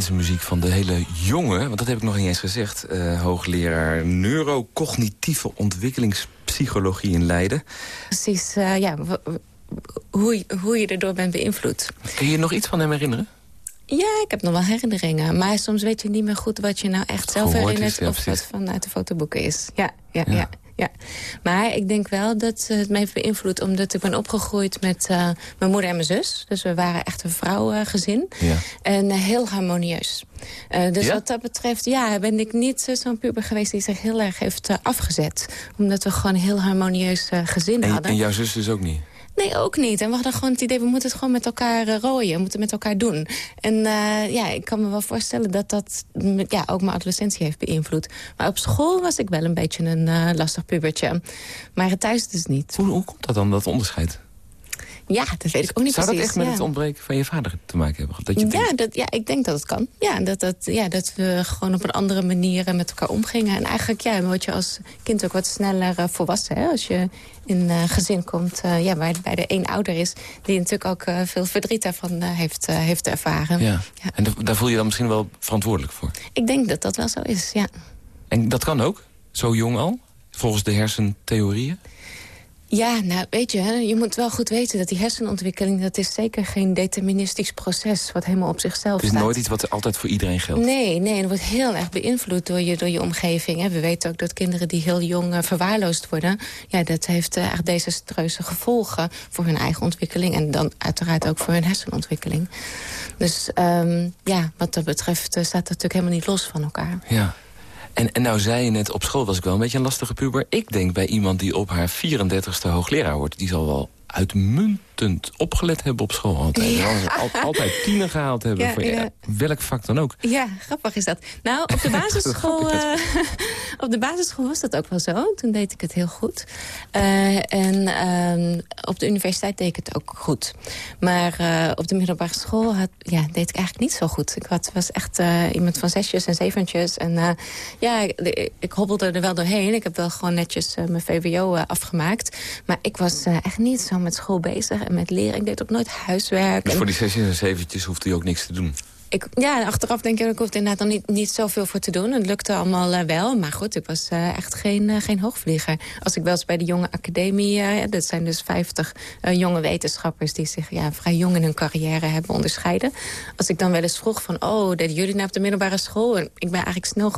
mensenmuziek van de hele jonge... want dat heb ik nog niet eens gezegd... eh, hoogleraar neurocognitieve ontwikkelingspsychologie in Leiden. Precies, eh, ja, hoe, je- hoe je erdoor bent beïnvloed. Kun je je nog iets van hem herinneren? Ja, ik heb nog wel herinneringen. Maar soms weet je niet meer goed wat je nou echt zelf is, herinnert... ja, of wat vanuit de fotoboeken is. Ja, ja, Ja. ja. Ja, Maar ik denk wel dat het mij heeft beïnvloed... omdat ik ben opgegroeid met eh, mijn moeder en mijn zus. Dus we waren echt een vrouwengezin. Ja. En heel harmonieus. Eh, dus Ja? wat dat betreft ja, ben ik niet zo'n puber geweest... die zich heel erg heeft eh, afgezet. Omdat we gewoon een heel harmonieus gezin En, hadden. en jouw zus dus ook niet? Nee, ook niet. En we hadden gewoon het idee, we moeten het gewoon met elkaar uh, rooien. We moeten het met elkaar doen. En uh, ja, ik kan me wel voorstellen dat dat ja, ook mijn adolescentie heeft beïnvloed. Maar op school was ik wel een beetje een uh, lastig pubertje. Maar thuis dus niet. Hoe, hoe komt dat dan, dat onderscheid? Ja, dat weet ik ook niet Zou precies. dat echt met ja. het ontbreken van je vader te maken hebben? Dat je ja, denkt- dat, ja, ik denk dat het kan. Ja dat, dat, ja, dat we gewoon op een andere manier eh, met elkaar omgingen. En eigenlijk ja, word je als kind ook wat sneller volwassen. Hè? Als je in een uh, gezin komt uh, ja, waar bij de één ouder is... die natuurlijk ook uh, veel verdriet daarvan heeft, heeft ervaren. Ja. ja. En daar voel je dan misschien wel verantwoordelijk voor? Ik denk dat dat wel zo is, ja. En dat kan ook? Zo jong al? Volgens de hersentheorieën? Ja, nou weet je, je moet wel goed weten dat die hersenontwikkeling... dat is zeker geen deterministisch proces wat helemaal op zichzelf staat. Het is nooit iets wat altijd voor iedereen geldt? Nee, nee, het wordt heel erg beïnvloed door je, door je omgeving. We weten ook dat kinderen die heel jong uh, verwaarloosd worden... ja, dat heeft uh, echt desastreuze gevolgen voor hun eigen ontwikkeling... en dan uiteraard ook voor hun hersenontwikkeling. Dus um, ja, wat dat betreft uh, staat dat natuurlijk helemaal niet los van elkaar. Ja. En, en nou zei je net, op school was ik wel een beetje een lastige puber. Ik denk bij iemand die op haar 34ste hoogleraar wordt... die zal wel uitmuntend opgelet hebben op school altijd. Ja. Al, altijd tienen gehaald hebben ja, voor ja. welk vak dan ook. Ja, grappig is dat. Nou, op de basisschool, uh, op de basisschool was dat ook wel zo. Toen deed ik het heel goed. Uh, en uh, op de universiteit deed ik het ook goed. Maar uh, op de middelbare school had, ja, deed ik eigenlijk niet zo goed. Ik had, was echt iemand van zesjes en zeventjes. En ja, ik, ik, hobbelde er wel doorheen. Ik heb wel gewoon netjes mijn VWO afgemaakt. Maar ik was echt niet zo met school bezig en met leren. Ik deed ook nooit huiswerk. Dus voor die zesjes en zeventjes hoefde je ook niks te doen? Ik, ja, achteraf denk ik, ik hoefde inderdaad nog niet, niet zoveel voor te doen. Het lukte allemaal uh, wel, maar goed, ik was uh, echt geen, uh, geen hoogvlieger. Als ik wel eens bij de jonge academie, dat zijn dus 50 jonge wetenschappers... die zich ja, vrij jong in hun carrière hebben onderscheiden. Als ik dan wel eens vroeg van, oh, deden jullie nou op de middelbare school? En ik ben eigenlijk snel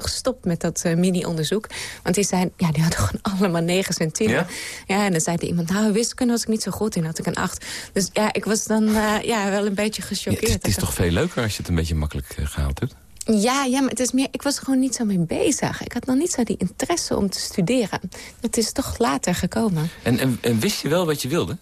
gestopt met dat uh, mini-onderzoek. Want die zijn, ja, die hadden gewoon allemaal negen en tien. Ja? ja, en dan zei iemand, nou, wiskunde was ik niet zo goed in. had ik een acht. Dus ja, ik was dan uh, ja, wel een beetje gechoqueerd. Ja, het, is toch veel leuker als je het een beetje makkelijk uh, gehaald hebt? Ja, ja, maar het is meer, ik was er gewoon niet zo mee bezig. Ik had nog niet zo die interesse om te studeren. Het is toch later gekomen. En, en, en wist je wel wat je wilde?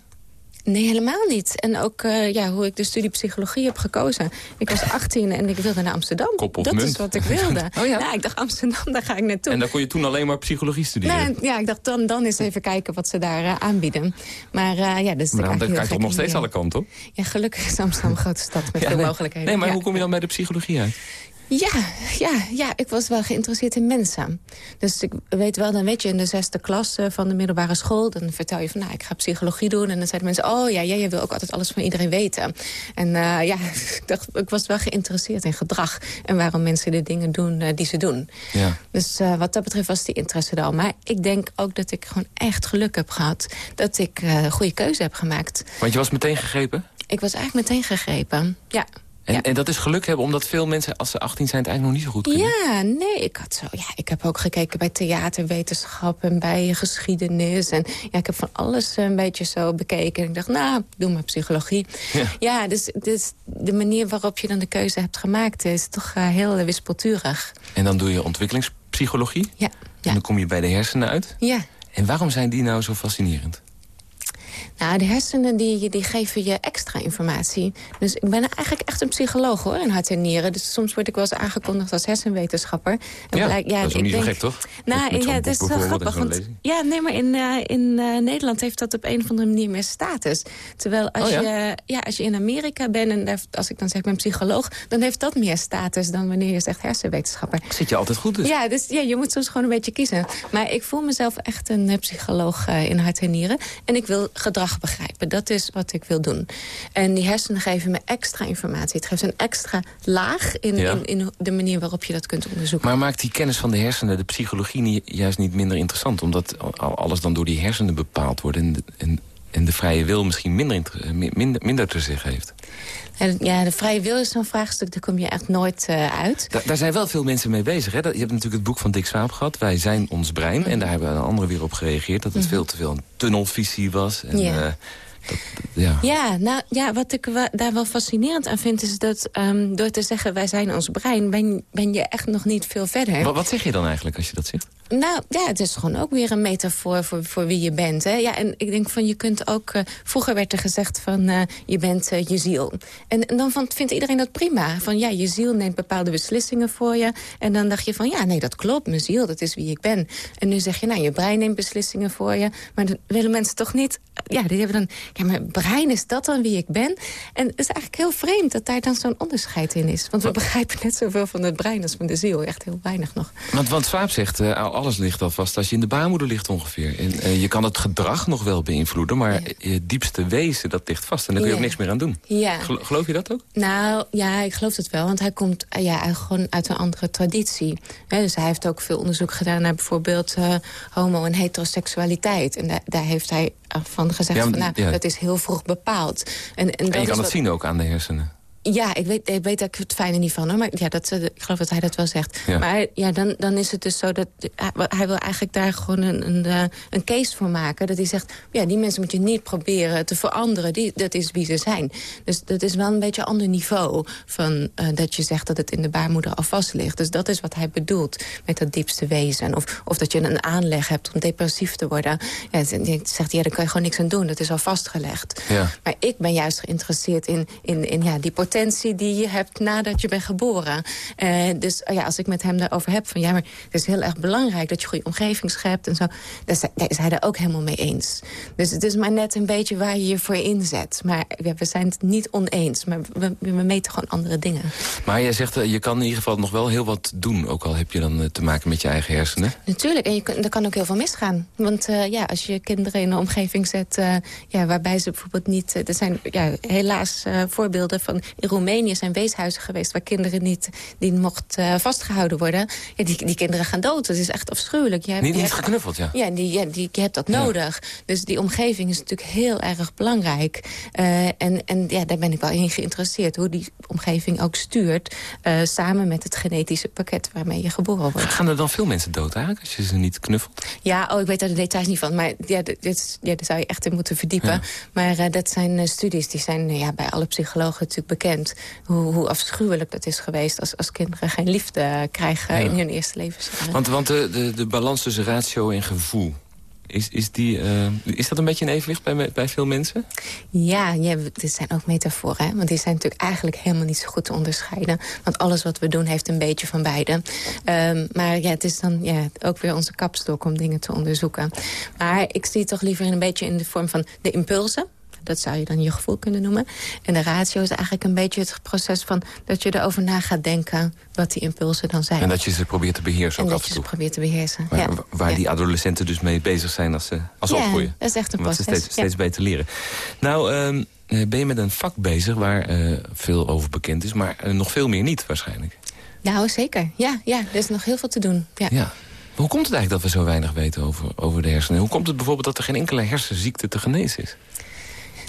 Nee, helemaal niet. En ook uh, ja, hoe ik de studie psychologie heb gekozen. Ik was 18 en ik wilde naar Amsterdam. dat munt. is wat ik wilde. oh ja? ja? ik dacht Amsterdam, daar ga ik naartoe. En dan kon je toen alleen maar psychologie studeren? Nee, ja, ik dacht dan, dan eens even kijken wat ze daar uh, aanbieden. Maar uh, ja, dus maar dan, dan je toch nog steeds alle kanten op? Ja, gelukkig is Amsterdam een grote stad met ja, veel nee. mogelijkheden. Nee, maar ja. hoe kom je dan bij de psychologie uit? Ja, ja, ja, ik was wel geïnteresseerd in mensen. Dus ik weet wel, dan weet je in de zesde klas van de middelbare school... dan vertel je van, nou, ik ga psychologie doen. En dan zeiden mensen, oh ja, jij wil ook altijd alles van iedereen weten. En uh, ja, ik, dacht, ik was wel geïnteresseerd in gedrag... en waarom mensen de dingen doen uh, die ze doen. Ja. Dus uh, wat dat betreft was die interesse er al. Maar ik denk ook dat ik gewoon echt geluk heb gehad... dat ik een goede keuze heb gemaakt. Want je was meteen gegrepen? Ik was eigenlijk meteen gegrepen, ja. En, ja. en, dat is geluk hebben, omdat veel mensen als ze 18 zijn... het eigenlijk nog niet zo goed kunnen. Ja, nee, ik, had zo, ja, ik heb ook gekeken bij theaterwetenschap en bij geschiedenis. En ja, ik heb van alles een beetje zo bekeken. En ik dacht, nou, doe maar psychologie. Ja, ja dus, dus de manier waarop je dan de keuze hebt gemaakt... is toch uh, heel wispelturig. En dan doe je ontwikkelingspsychologie? Ja. En dan kom je bij de hersenen uit? Ja. En waarom zijn die nou zo fascinerend? Nou, de hersenen die, die geven je extra informatie. Dus ik ben eigenlijk echt een psycholoog hoor, in hart en nieren. Dus soms word ik wel eens aangekondigd als hersenwetenschapper. En ja, blijk, ja, dat is ook niet denk, zo gek, toch? Nou, met, ja, het is wel grappig. Want, ja, nee, maar in, uh, in uh, Nederland heeft dat op een of andere manier meer status. Terwijl als, oh, ja? Je, ja, als je in Amerika bent en daar, als ik dan zeg ik ben psycholoog... dan heeft dat meer status dan wanneer je zegt hersenwetenschapper. Zit je altijd goed dus? Ja, dus ja, je moet soms gewoon een beetje kiezen. Maar ik voel mezelf echt een uh, psycholoog in hart en nieren. En ik wil gedrag begrijpen. Dat is wat ik wil doen. En die hersenen geven me extra informatie. Het geeft een extra laag in, Ja. in, in de manier waarop je dat kunt onderzoeken. Maar maakt die kennis van de hersenen de psychologie niet, juist niet minder interessant? Omdat al- alles dan door die hersenen bepaald wordt... en de, en, en de vrije wil misschien minder, mi- minder, minder te zeggen heeft. En ja, de vrije wil is zo'n vraagstuk, daar kom je echt nooit eh, uit. Da- daar zijn wel veel mensen mee bezig. Hè? Je hebt natuurlijk het boek van Dick Swaap gehad. Wij zijn ons brein. En daar hebben anderen weer op gereageerd. Dat het veel te veel een tunnelvisie was. En, Ja. eh, dat, ja. Ja, nou, ja, wat ik wa- daar wel fascinerend aan vind... is dat ehm, door te zeggen wij zijn ons brein... ben, ben je echt nog niet veel verder. Wat, wat zeg je dan eigenlijk als je dat zegt? Nou, ja, het is gewoon ook weer een metafoor voor, voor wie je bent. Hè? Ja, en ik denk van, je kunt ook... eh, vroeger werd er gezegd van, eh, je bent eh, je ziel. En, dan vindt iedereen dat prima. Van, ja, je ziel neemt bepaalde beslissingen voor je. En dan dacht je van, ja, nee, dat klopt. Mijn ziel, dat is wie ik ben. En nu zeg je, nou, je brein neemt beslissingen voor je. Maar dan willen mensen toch niet... Ja, die hebben dan... Ja, mijn brein, is dat dan wie ik ben? En het is eigenlijk heel vreemd dat daar dan zo'n onderscheid in is. Want we begrijpen net zoveel van het brein als van de ziel. Echt heel weinig nog. Want, want Swaap zegt, alles ligt al vast als je in de baarmoeder ligt ongeveer. En uh, je kan het gedrag nog wel beïnvloeden, maar je diepste wezen, dat ligt vast. En daar kun je ook niks meer aan doen. Ja. geloof je dat ook? Nou, ja, ik geloof het wel. Want hij komt uh, ja, gewoon uit een andere traditie. dus hij heeft ook veel onderzoek gedaan naar bijvoorbeeld uh, homo- en heteroseksualiteit. En daar, daar heeft hij van gezegd, ja, van, nou, dat is heel vroeg bepaald. En, en, en je kan het wat... zien ook aan de hersenen. Ja, ik weet, ik weet ik het fijne niet van. Hoor. Maar ja, dat, ik geloof dat hij dat wel zegt. Maar ja, dan, dan is het dus zo dat... Hij wil eigenlijk daar gewoon een, een, eh, een case voor maken. Dat hij zegt, ja, die mensen moet je niet proberen te veranderen. Die, dat is wie ze zijn. Dus dat is wel een beetje een ander niveau... van uh, dat je zegt dat het in de baarmoeder al vast ligt. Dus dat is wat hij bedoelt met dat diepste wezen. Of, of dat je een aanleg hebt om depressief te worden. Ja, zegt ja, daar kan je gewoon niks aan doen. Dat is al vastgelegd. Ja. Maar ik ben juist geïnteresseerd in, in, in ja, die potentie die je hebt nadat je bent geboren. Uh, dus oh ja, als ik met hem daarover heb van ja, maar het is heel erg belangrijk dat je goede omgeving schept en zo. Daar is hij er ook helemaal mee eens. Dus het is maar net een beetje waar je je voor inzet. Maar ja, we zijn het niet oneens, maar we, we, meten gewoon andere dingen. Maar jij zegt, uh, je kan in ieder geval nog wel heel wat doen, ook al heb je dan uh, te maken met je eigen hersenen. Natuurlijk, en je, er kan ook heel veel misgaan. Want ja, als je kinderen in een omgeving zet ja, waarbij ze bijvoorbeeld niet... er zijn ja, helaas voorbeelden van in Roemenië zijn weeshuizen geweest... waar kinderen niet, die mochten uh, vastgehouden worden. Ja, die, die kinderen gaan dood. Dat is echt afschuwelijk. Je hebt, niet, geknuffeld, ja. Ja, die, ja die, je hebt dat ja. nodig. Dus die omgeving is natuurlijk heel erg belangrijk. Uh, en en ja, daar ben ik wel in geïnteresseerd. Hoe die omgeving ook stuurt. Uh, samen met het genetische pakket waarmee je geboren wordt. Gaan er dan veel mensen dood eigenlijk als je ze niet knuffelt? Ja, oh, ik weet daar de details niet van. Maar ja, dit, ja, daar zou je echt in moeten verdiepen. Ja. Maar dat zijn studies die zijn ja, bij alle psychologen natuurlijk bekend hoe, hoe, afschuwelijk dat is geweest... als, als kinderen geen liefde krijgen ja. in hun eerste levensjaren. Want, want de, de, de balans tussen ratio en gevoel... Is, is, die, uh, is dat een beetje een evenwicht bij, bij veel mensen? Ja, ja, dit zijn ook metaforen. Hè? Want die zijn natuurlijk eigenlijk helemaal niet zo goed te onderscheiden. Want alles wat we doen heeft een beetje van beide. Um, maar ja, het is dan ja, ook weer onze kapstok om dingen te onderzoeken. Maar ik zie het toch liever in een beetje in de vorm van de impulsen. Dat zou je dan je gevoel kunnen noemen. En de ratio is eigenlijk een beetje het proces van... dat je erover na gaat denken wat die impulsen dan zijn. En dat je ze probeert te beheersen ook en af en toe. dat je ze probeert te beheersen, Waar, ja. waar ja. die adolescenten dus mee bezig zijn als ze, als ze ja, opgroeien. dat is echt een Wat proces. ze steeds, steeds beter leren. Nou, um, ben je met een vak bezig waar uh, veel over bekend is... maar uh, nog veel meer niet waarschijnlijk. Nou, zeker. Ja, ja, er is nog heel veel te doen. Ja. ja. Hoe komt het eigenlijk dat we zo weinig weten over, over de hersenen? Hoe komt het bijvoorbeeld dat er geen enkele hersenziekte te genezen is?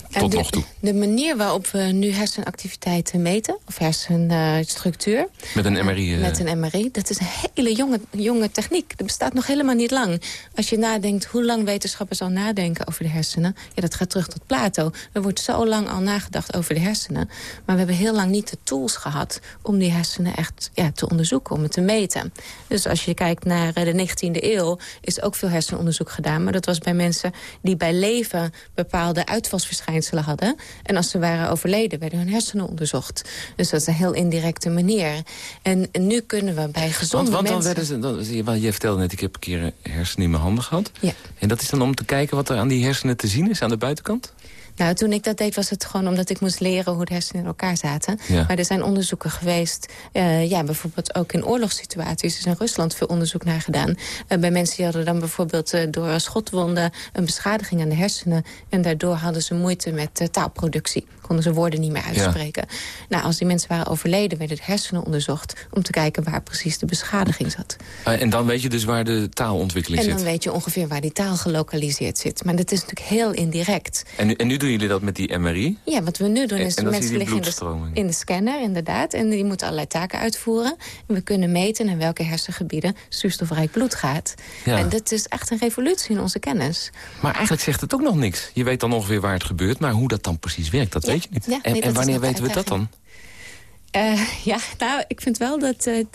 Tot de, nog toe. De manier waarop we nu hersenactiviteiten meten, of hersenstructuur... Met een MRI? Uh... Met een MRI. Dat is een hele jonge, jonge techniek. Dat bestaat nog helemaal niet lang. Als je nadenkt hoe lang wetenschappers al nadenken over de hersenen... ja, dat gaat terug tot Plato. Er wordt zo lang al nagedacht over de hersenen. Maar we hebben heel lang niet de tools gehad... om die hersenen echt ja, te onderzoeken, om het te meten. Dus als je kijkt naar de 19e eeuw... is ook veel hersenonderzoek gedaan. Maar dat was bij mensen die bij leven bepaalde uitvalsverschijnselen hadden. En als ze waren overleden, werden hun hersenen onderzocht. Dus dat is een heel indirecte manier. En, en nu kunnen we bij gezonde want, want mensen... Dan werden ze, dan, je vertelde net, ik heb een keer hersenen in mijn handen gehad. Ja. En dat is dan om te kijken wat er aan die hersenen te zien is aan de buitenkant? Nou, toen ik dat deed was het gewoon omdat ik moest leren hoe de hersenen in elkaar zaten. Ja. Maar er zijn onderzoeken geweest, uh, ja, bijvoorbeeld ook in oorlogssituaties. Er is in Rusland veel onderzoek naar gedaan. Uh, bij mensen die hadden dan bijvoorbeeld uh, door schotwonden een beschadiging aan de hersenen. En daardoor hadden ze moeite met taalproductie. Konden ze woorden niet meer uitspreken. Ja. Nou, als die mensen waren overleden, werden de hersenen onderzocht... om te kijken waar precies de beschadiging zat. en dan weet je dus waar de taalontwikkeling zit? En dan weet je ongeveer waar die taal gelokaliseerd zit. Maar dat is natuurlijk heel indirect. En, en nu doen jullie dat met die MRI? Ja, wat we nu doen is... En, mensen liggen in de, in de scanner, inderdaad. En die moeten allerlei taken uitvoeren. En we kunnen meten in welke hersengebieden zuurstofrijk bloed gaat. Ja. En dat is echt een revolutie in onze kennis. Maar eigenlijk zegt het ook nog niks. Je weet dan ongeveer waar het gebeurt, maar hoe dat dan precies werkt, dat ja. weet je niet. Ja, en wanneer weten we dat dan? Uh, ja, nou, ik vind wel dat uh,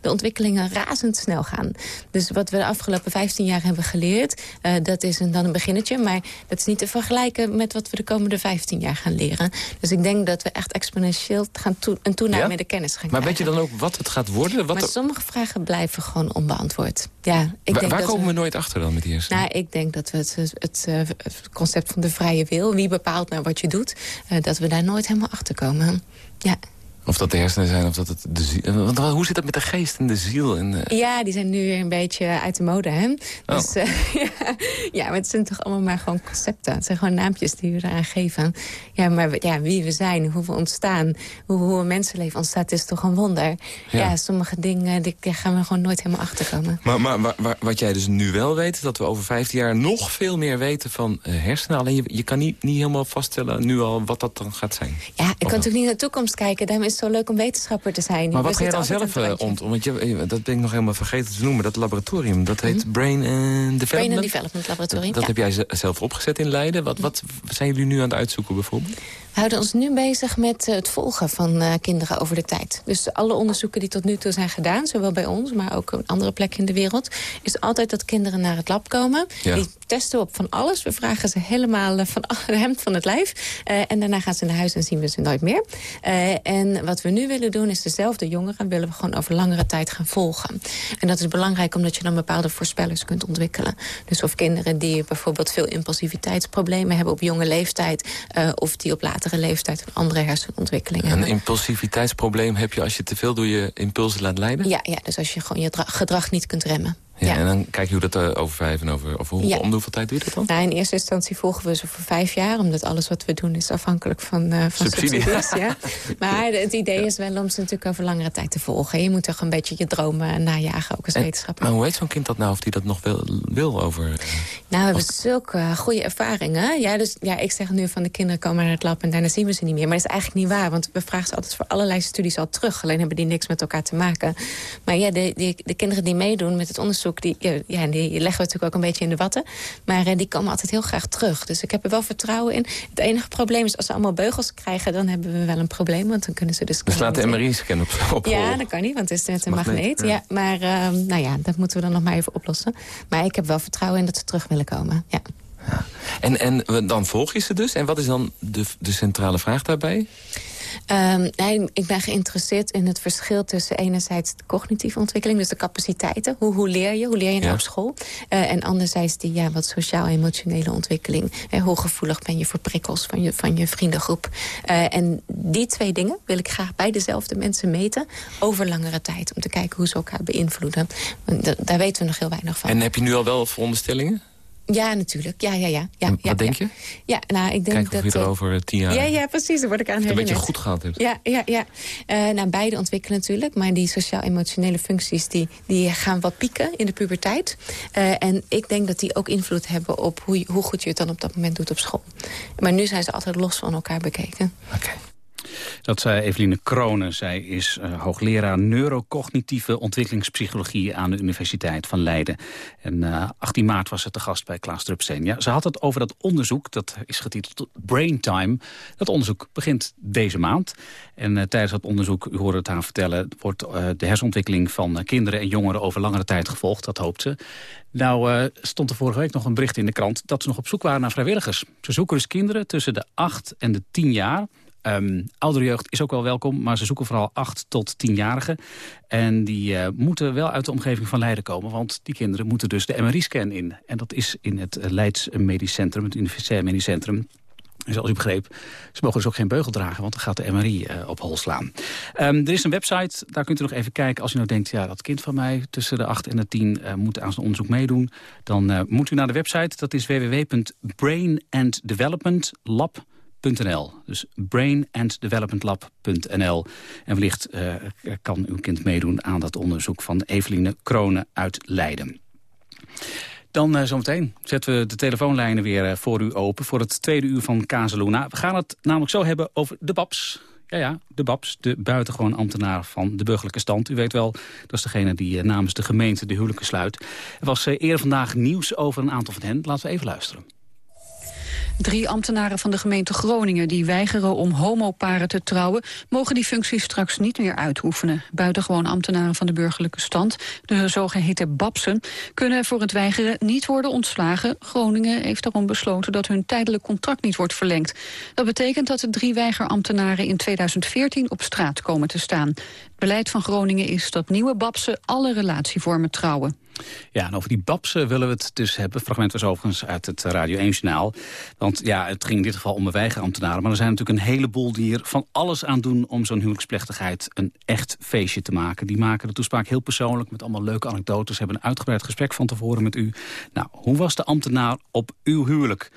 de ontwikkelingen razendsnel gaan. Dus wat we de afgelopen 15 jaar hebben geleerd... Uh, dat is een, dan een beginnetje, maar dat is niet te vergelijken... met wat we de komende 15 jaar gaan leren. Dus ik denk dat we echt exponentieel gaan een toename ja? met de kennis gaan Maar krijgen. weet je dan ook wat het gaat worden? Wat maar sommige vragen blijven gewoon onbeantwoord. Ja, ik Wa denk waar dat komen we... we nooit achter dan met die hersenen? Nou, ik denk dat we het, het, het concept van de vrije wil... wie bepaalt nou wat je doet, dat we daar nooit helemaal achter komen. Ja. Of dat de hersenen zijn, of dat het de ziel... Want hoe zit dat met de geest en de ziel? En. Ja, die zijn nu weer een beetje uit de mode, hè? Oh. Dus, uh, ja, ja, maar het zijn toch allemaal maar gewoon concepten. Het zijn gewoon naampjes die we eraan geven. Ja, maar ja, wie we zijn, hoe we ontstaan, hoe, hoe een mensenleven ontstaat, is toch een wonder. Ja, ja sommige dingen, die, gaan we gewoon nooit helemaal achterkomen. Maar, maar, maar, wat jij dus nu wel weet, dat we over 15 jaar nog veel meer weten van uh, hersenen. Alleen je, je kan niet, niet helemaal vaststellen nu al wat dat dan gaat zijn. Ja, ik kan natuurlijk niet naar de toekomst kijken. Daarom is het zo leuk om wetenschapper te zijn. Maar wat ga je dan zelf uh, ont... Want je, dat ben ik nog helemaal vergeten te noemen. Dat laboratorium, dat heet mhm. Brain and Development. Brain and Development Laboratorium, Dat, heb jij zelf opgezet in Leiden. Wat, wat zijn jullie nu aan het uitzoeken bijvoorbeeld? We houden ons nu bezig met eh, het volgen van uh, kinderen over de tijd. Dus alle onderzoeken die tot nu toe zijn gedaan, zowel bij ons... maar ook op andere plekken in de wereld... is altijd dat kinderen naar het lab komen. Die testen op van alles. We vragen ze helemaal van de hemd van het lijf. en daarna gaan ze naar huis en zien we ze nooit meer. en wat we nu willen doen is dezelfde jongeren... willen we gewoon over langere tijd gaan volgen. En dat is belangrijk omdat je dan bepaalde voorspellers kunt ontwikkelen. Dus of kinderen die bijvoorbeeld veel impulsiviteitsproblemen hebben... op jonge leeftijd, of die op latere leeftijd... een andere hersenontwikkeling een hebben. Een impulsiviteitsprobleem heb je als je te veel door je impulsen laat leiden? Ja, ja dus als je gewoon je gedrag niet kunt remmen. Ja, En dan kijk je hoe dat uh, over vijf en over... Of hoe, om hoeveel tijd je dat dan? Nou, in eerste instantie volgen we ze voor vijf jaar. Omdat alles wat we doen is afhankelijk van, uh, van subsidies. ja. Maar het idee is wel om ze natuurlijk over langere tijd te volgen. Je moet toch een beetje je dromen najagen, ook als en, wetenschapper. Maar hoe weet zo'n kind dat nou, of hij dat nog wil, wil over... Nou, we hebben zulke goede ervaringen. Ja, dus ja, ik zeg nu van de kinderen komen naar het lab en daarna zien we ze niet meer. Maar dat is eigenlijk niet waar, want we vragen ze altijd voor allerlei studies al terug. Alleen hebben die niks met elkaar te maken. Maar ja, de, de, de kinderen die meedoen met het onderzoek die, ja, die leggen we natuurlijk ook een beetje in de watten. Maar uh, die komen altijd heel graag terug. Dus ik heb er wel vertrouwen in. Het enige probleem is als ze allemaal beugels krijgen... dan hebben we wel een probleem, want dan kunnen ze dus... Dus laat de MRI-scan op, op Ja, dat kan niet, want het is met een magneet. ja. maar uh, nou ja, dat moeten we dan nog maar even oplossen. Maar ik heb wel vertrouwen in dat ze terug willen komen, ja. ja. En, en dan volg je ze dus. En wat is dan de, de centrale vraag daarbij? Um, nee, ik ben geïnteresseerd in het verschil tussen enerzijds de cognitieve ontwikkeling, dus de capaciteiten. Hoe, hoe leer je? Hoe leer je nou op school? Uh, en anderzijds die ja, wat sociaal-emotionele ontwikkeling. Uh, hoe gevoelig ben je voor prikkels van je, van je vriendengroep? Uh, en die twee dingen wil ik graag bij dezelfde mensen meten over langere tijd. Om te kijken hoe ze elkaar beïnvloeden. Daar weten we nog heel weinig van. En heb je nu al wel veronderstellingen? Ja, natuurlijk. Ja, ja, ja. ja, wat denk je? Ja, nou, ik denk Kijk dat... of je er over tien jaar... Ja, ja, precies. Daar word ik aan herinnerd. een beetje goed gehad hebt. Ja, ja, ja. Uh, nou, beide ontwikkelen natuurlijk. Maar die sociaal-emotionele functies... Die, die gaan wat pieken in de puberteit. Uh, en ik denk dat die ook invloed hebben op hoe, hoe goed je het dan op dat moment doet op school. Maar nu zijn ze altijd los van elkaar bekeken. Oké. Dat zei Eveline Kronen. Zij is uh, hoogleraar neurocognitieve ontwikkelingspsychologie aan de Universiteit van Leiden. En uh, eh, 18 maart was ze te gast bij Klaas Drupsteen. Ja, ze had het over dat onderzoek, dat is getiteld Brain Time. Dat onderzoek begint deze maand. En uh, tijdens dat onderzoek, u hoorde het haar vertellen... wordt de hersenontwikkeling van kinderen en jongeren over langere tijd gevolgd. Dat hoopt ze. Nou stond er vorige week nog een bericht in de krant... dat ze nog op zoek waren naar vrijwilligers. Ze zoeken dus kinderen tussen de 8 en de 10 jaar... Um, oudere jeugd is ook wel welkom, maar ze zoeken vooral 8 tot 10-jarigen. En die uh, moeten wel uit de omgeving van Leiden komen, want die kinderen moeten dus de MRI-scan in. En dat is in het Leids Medisch Centrum, het Universitair Medisch Centrum. En zoals u begreep, ze mogen dus ook geen beugel dragen, want dan gaat de MRI uh, op hol slaan. Um, er is een website, daar kunt u nog even kijken. Als u nou denkt, ja, dat kind van mij tussen de 8 en de 10 uh, moet aan zijn onderzoek meedoen. Dan moet u naar de website, dat is www.brainanddevelopmentlab.nl brainanddevelopmentlab.nl. Dus brainanddevelopmentlab.nl. En wellicht uh, kan uw kind meedoen aan dat onderzoek van Eveline Kronen uit Leiden. Dan uh, zometeen zetten we de telefoonlijnen weer uh, voor u open... voor het tweede uur van Kazeluna. We gaan het namelijk zo hebben over de BABS. Ja, ja, de BABS, de buitengewoon ambtenaar van de burgerlijke stand. U weet wel, dat is degene die namens de gemeente de huwelijken sluit. Er was eerder vandaag nieuws over een aantal van hen. Laten we even luisteren. Drie ambtenaren van de gemeente Groningen die weigeren om homoparen te trouwen, mogen die functie straks niet meer uitoefenen. Buitengewoon ambtenaren van de burgerlijke stand, de zogeheten babsen, kunnen voor het weigeren niet worden ontslagen. Groningen heeft daarom besloten dat hun tijdelijk contract niet wordt verlengd. Dat betekent dat de drie weigerambtenaren in 2014 op straat komen te staan. Het beleid van Groningen is dat nieuwe babsen alle relatievormen trouwen. Ja, en over die babsen willen we het dus hebben. Fragment was overigens uit het Radio 1-journaal. Want ja, het ging in dit geval om weigerambtenaren. Maar er zijn natuurlijk een heleboel die er van alles aan doen... om zo'n huwelijksplechtigheid een echt feestje te maken. Die maken de toespraak heel persoonlijk met allemaal leuke anekdotes. Hebben een uitgebreid gesprek van tevoren met u. Nou, hoe was de ambtenaar op uw huwelijk?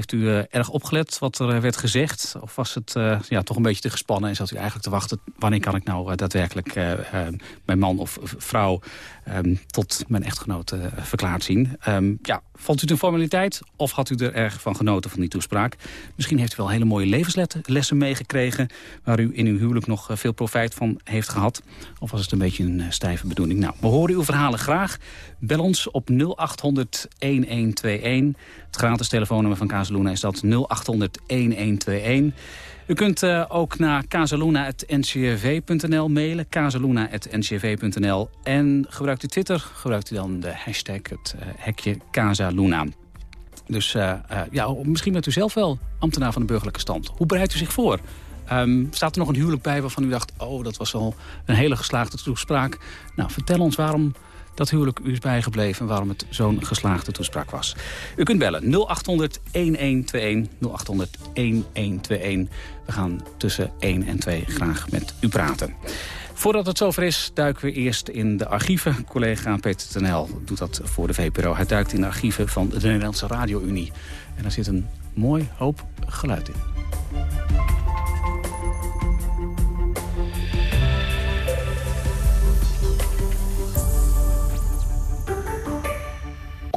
Heeft u uh, erg opgelet wat er uh, werd gezegd? Of was het uh, ja, toch een beetje te gespannen en zat u eigenlijk te wachten... wanneer kan ik nou daadwerkelijk mijn man of vrouw um, tot mijn echtgenoot verklaard zien? Um, ja, vond u het een formaliteit of had u er erg van genoten van die toespraak? Misschien heeft u wel hele mooie levenslessen meegekregen... waar u in uw huwelijk nog veel profijt van heeft gehad. Of was het een beetje een stijve bedoeling? Nou, we horen uw verhalen graag. Bel ons op 0800 1121. Het gratis telefoonnummer van Casaluna is dat 0800 1121. U kunt uh, ook naar casaluna.ncrv.nl mailen, casaluna.ncrv.nl. En gebruikt u Twitter, gebruikt u dan de hashtag, het uh, hekje Casaluna. Dus uh, ja, misschien bent u zelf wel ambtenaar van de burgerlijke stand. Hoe bereidt u zich voor? Um, staat er nog een huwelijk bij waarvan u dacht... oh, dat was wel een hele geslaagde toespraak. Nou, vertel ons waarom dat huwelijk u is bijgebleven... en waarom het zo'n geslaagde toespraak was. U kunt bellen 0800-1121, 0800-1121. We gaan tussen 1 en 2 graag met u praten. Voordat het zover is, duiken we eerst in de archieven. Collega Peter Tenel doet dat voor de VPRO. Hij duikt in de archieven van de Nederlandse Radio-Unie. En daar zit een mooi hoop geluid in.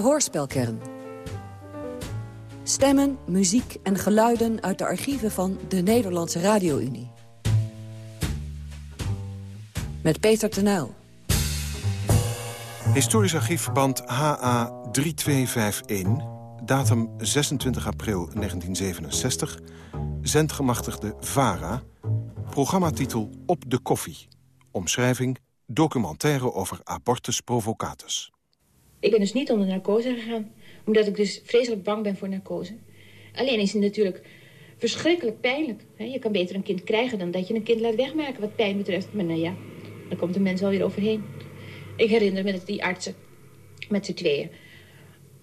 Hoorspelkern. Stemmen, muziek en geluiden uit de archieven van de Nederlandse Radio-Unie. Met Peter Tenuil. Historisch archiefverband HA 3251, datum 26 april 1967, zendgemachtigde VARA, programmatitel Op de koffie, omschrijving documentaire over abortus provocatus. Ik ben dus niet onder narcose gegaan. Omdat ik dus vreselijk bang ben voor narcose. Alleen is het natuurlijk verschrikkelijk pijnlijk. Je kan beter een kind krijgen dan dat je een kind laat wegmaken wat pijn betreft. Maar nou ja, dan komt de mens alweer overheen. Ik herinner me dat die artsen met z'n tweeën...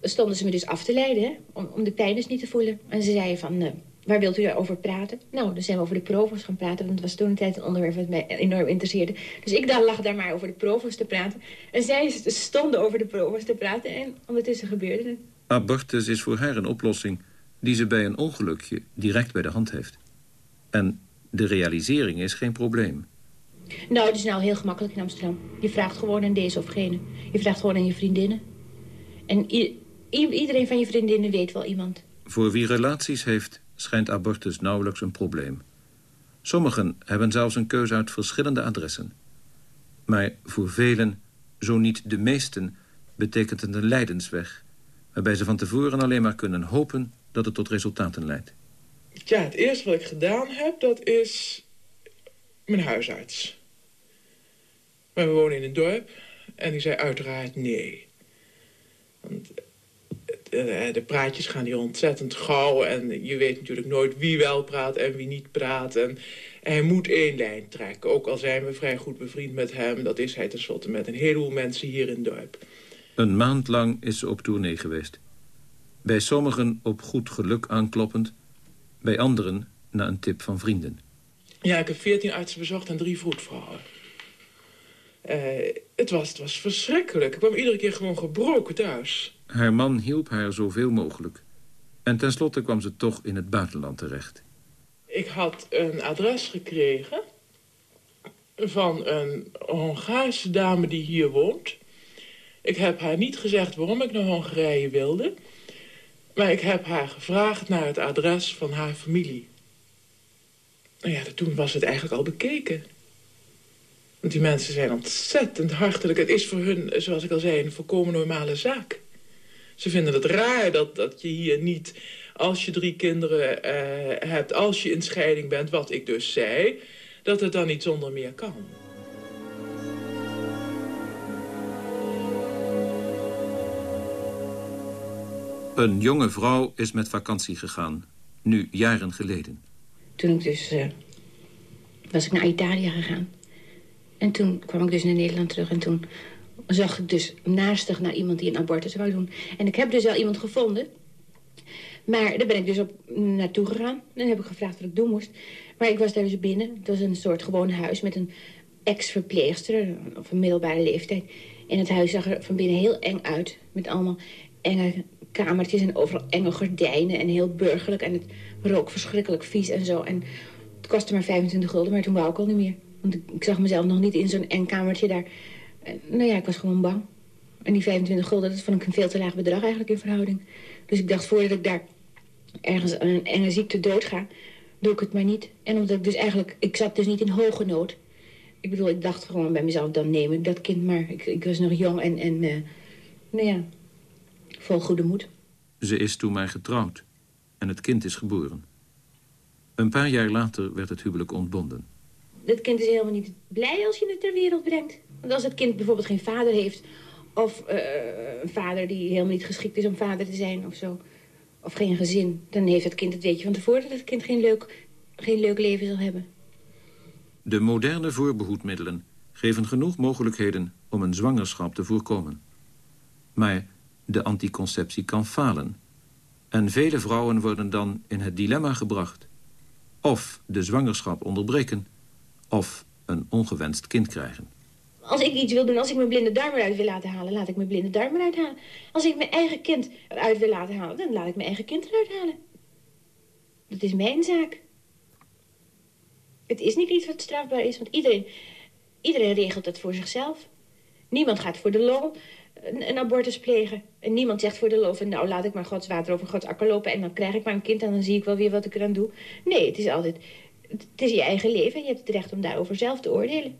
stonden ze me dus af te leiden, hè, om, om de pijn dus niet te voelen. En ze zeiden van, uh, waar wilt u over praten? Nou, dan zijn we over de provo's gaan praten. Want het was toen een tijd een onderwerp wat mij enorm interesseerde. Dus ik daar lag daar maar over de provo's te praten. En zij stonden over de provo's te praten. En ondertussen gebeurde het. Abortus is voor haar een oplossing die ze bij een ongelukje direct bij de hand heeft. En de realisering is geen probleem. Nou, het is nou heel gemakkelijk in Amsterdam. Je vraagt gewoon aan deze of gene. Je vraagt gewoon aan je vriendinnen. En iedereen van je vriendinnen weet wel iemand. Voor wie relaties heeft, schijnt abortus nauwelijks een probleem. Sommigen hebben zelfs een keuze uit verschillende adressen. Maar voor velen, zo niet de meesten, betekent het een lijdensweg... waarbij ze van tevoren alleen maar kunnen hopen dat het tot resultaten leidt. Ja, het eerste wat ik gedaan heb, dat is mijn huisarts. Maar we wonen in een dorp en die zei uiteraard nee. Want eh, de praatjes gaan hier ontzettend gauw. En je weet natuurlijk nooit wie wel praat en wie niet praat. En hij moet één lijn trekken. Ook al zijn we vrij goed bevriend met hem. Dat is hij tenslotte met een heleboel mensen hier in het dorp. Een maand lang is ze op tournee geweest. Bij sommigen op goed geluk aankloppend. Bij anderen na een tip van vrienden. Ja, ik heb veertien artsen bezocht en drie vroedvrouwen. Uh, het, was, het was verschrikkelijk. Ik kwam iedere keer gewoon gebroken thuis. Haar man hielp haar zoveel mogelijk. En tenslotte kwam ze toch in het buitenland terecht. Ik had een adres gekregen van een Hongaarse dame die hier woont. Ik heb haar niet gezegd waarom ik naar Hongarije wilde. Maar ik heb haar gevraagd naar het adres van haar familie. Nou ja, toen was het eigenlijk al bekeken. Want die mensen zijn ontzettend hartelijk. Het is voor hun, zoals ik al zei, een volkomen normale zaak. Ze vinden het raar dat, dat je hier niet, als je drie kinderen uh, hebt... als je in scheiding bent, wat ik dus zei... dat het dan niet zonder meer kan. Een jonge vrouw is met vakantie gegaan. Nu jaren geleden. Toen ik dus... Uh, was ik naar Italië gegaan. En toen kwam ik dus naar Nederland terug. En toen zag ik dus naastig naar iemand die een abortus wou doen. En ik heb dus wel iemand gevonden. Maar daar ben ik dus op naartoe gegaan. En heb ik gevraagd wat ik doen moest. Maar ik was daar dus binnen. Het was een soort gewoon huis met een ex-verpleegster. Of een middelbare leeftijd. En het huis zag er van binnen heel eng uit. Met allemaal enge kamertjes en overal enge gordijnen. En heel burgerlijk. En het rook verschrikkelijk vies en zo. En het kostte maar 25 gulden. Maar toen wou ik al niet meer. Want ik, ik zag mezelf nog niet in zo'n eng kamertje daar. En, nou ja, ik was gewoon bang. En die 25 gulden, dat vond ik een veel te laag bedrag eigenlijk in verhouding. Dus ik dacht, voordat ik daar ergens aan een enge ziekte dood ga, doe ik het maar niet. En omdat ik dus eigenlijk, ik zat dus niet in hoge nood. Ik bedoel, ik dacht gewoon bij mezelf, dan neem ik dat kind maar. Ik, ik was nog jong en, en uh, nou ja, vol goede moed. Ze is toen maar getrouwd en het kind is geboren. Een paar jaar later werd het huwelijk ontbonden. Het kind is helemaal niet blij als je het ter wereld brengt. Want als het kind bijvoorbeeld geen vader heeft... of uh, een vader die helemaal niet geschikt is om vader te zijn of zo... of geen gezin, dan heeft het kind het weet je van tevoren... dat het kind geen leuk, geen leuk leven zal hebben. De moderne voorbehoedmiddelen geven genoeg mogelijkheden om een zwangerschap te voorkomen. Maar de anticonceptie kan falen. En vele vrouwen worden dan in het dilemma gebracht. Of de zwangerschap onderbreken, of een ongewenst kind krijgen. Als ik iets wil doen, als ik mijn blinde darm eruit wil laten halen... laat ik mijn blinde darm eruit halen. Als ik mijn eigen kind eruit wil laten halen... dan laat ik mijn eigen kind eruit halen. Dat is mijn zaak. Het is niet iets wat strafbaar is, want iedereen, iedereen regelt het voor zichzelf. Niemand gaat voor de lol een, een, abortus plegen. En niemand zegt voor de lol nou, laat ik maar Gods water over Gods akker lopen... en dan krijg ik maar een kind en dan zie ik wel weer wat ik eraan doe. Nee, het is altijd... Het is je eigen leven en je hebt het recht om daarover zelf te oordelen.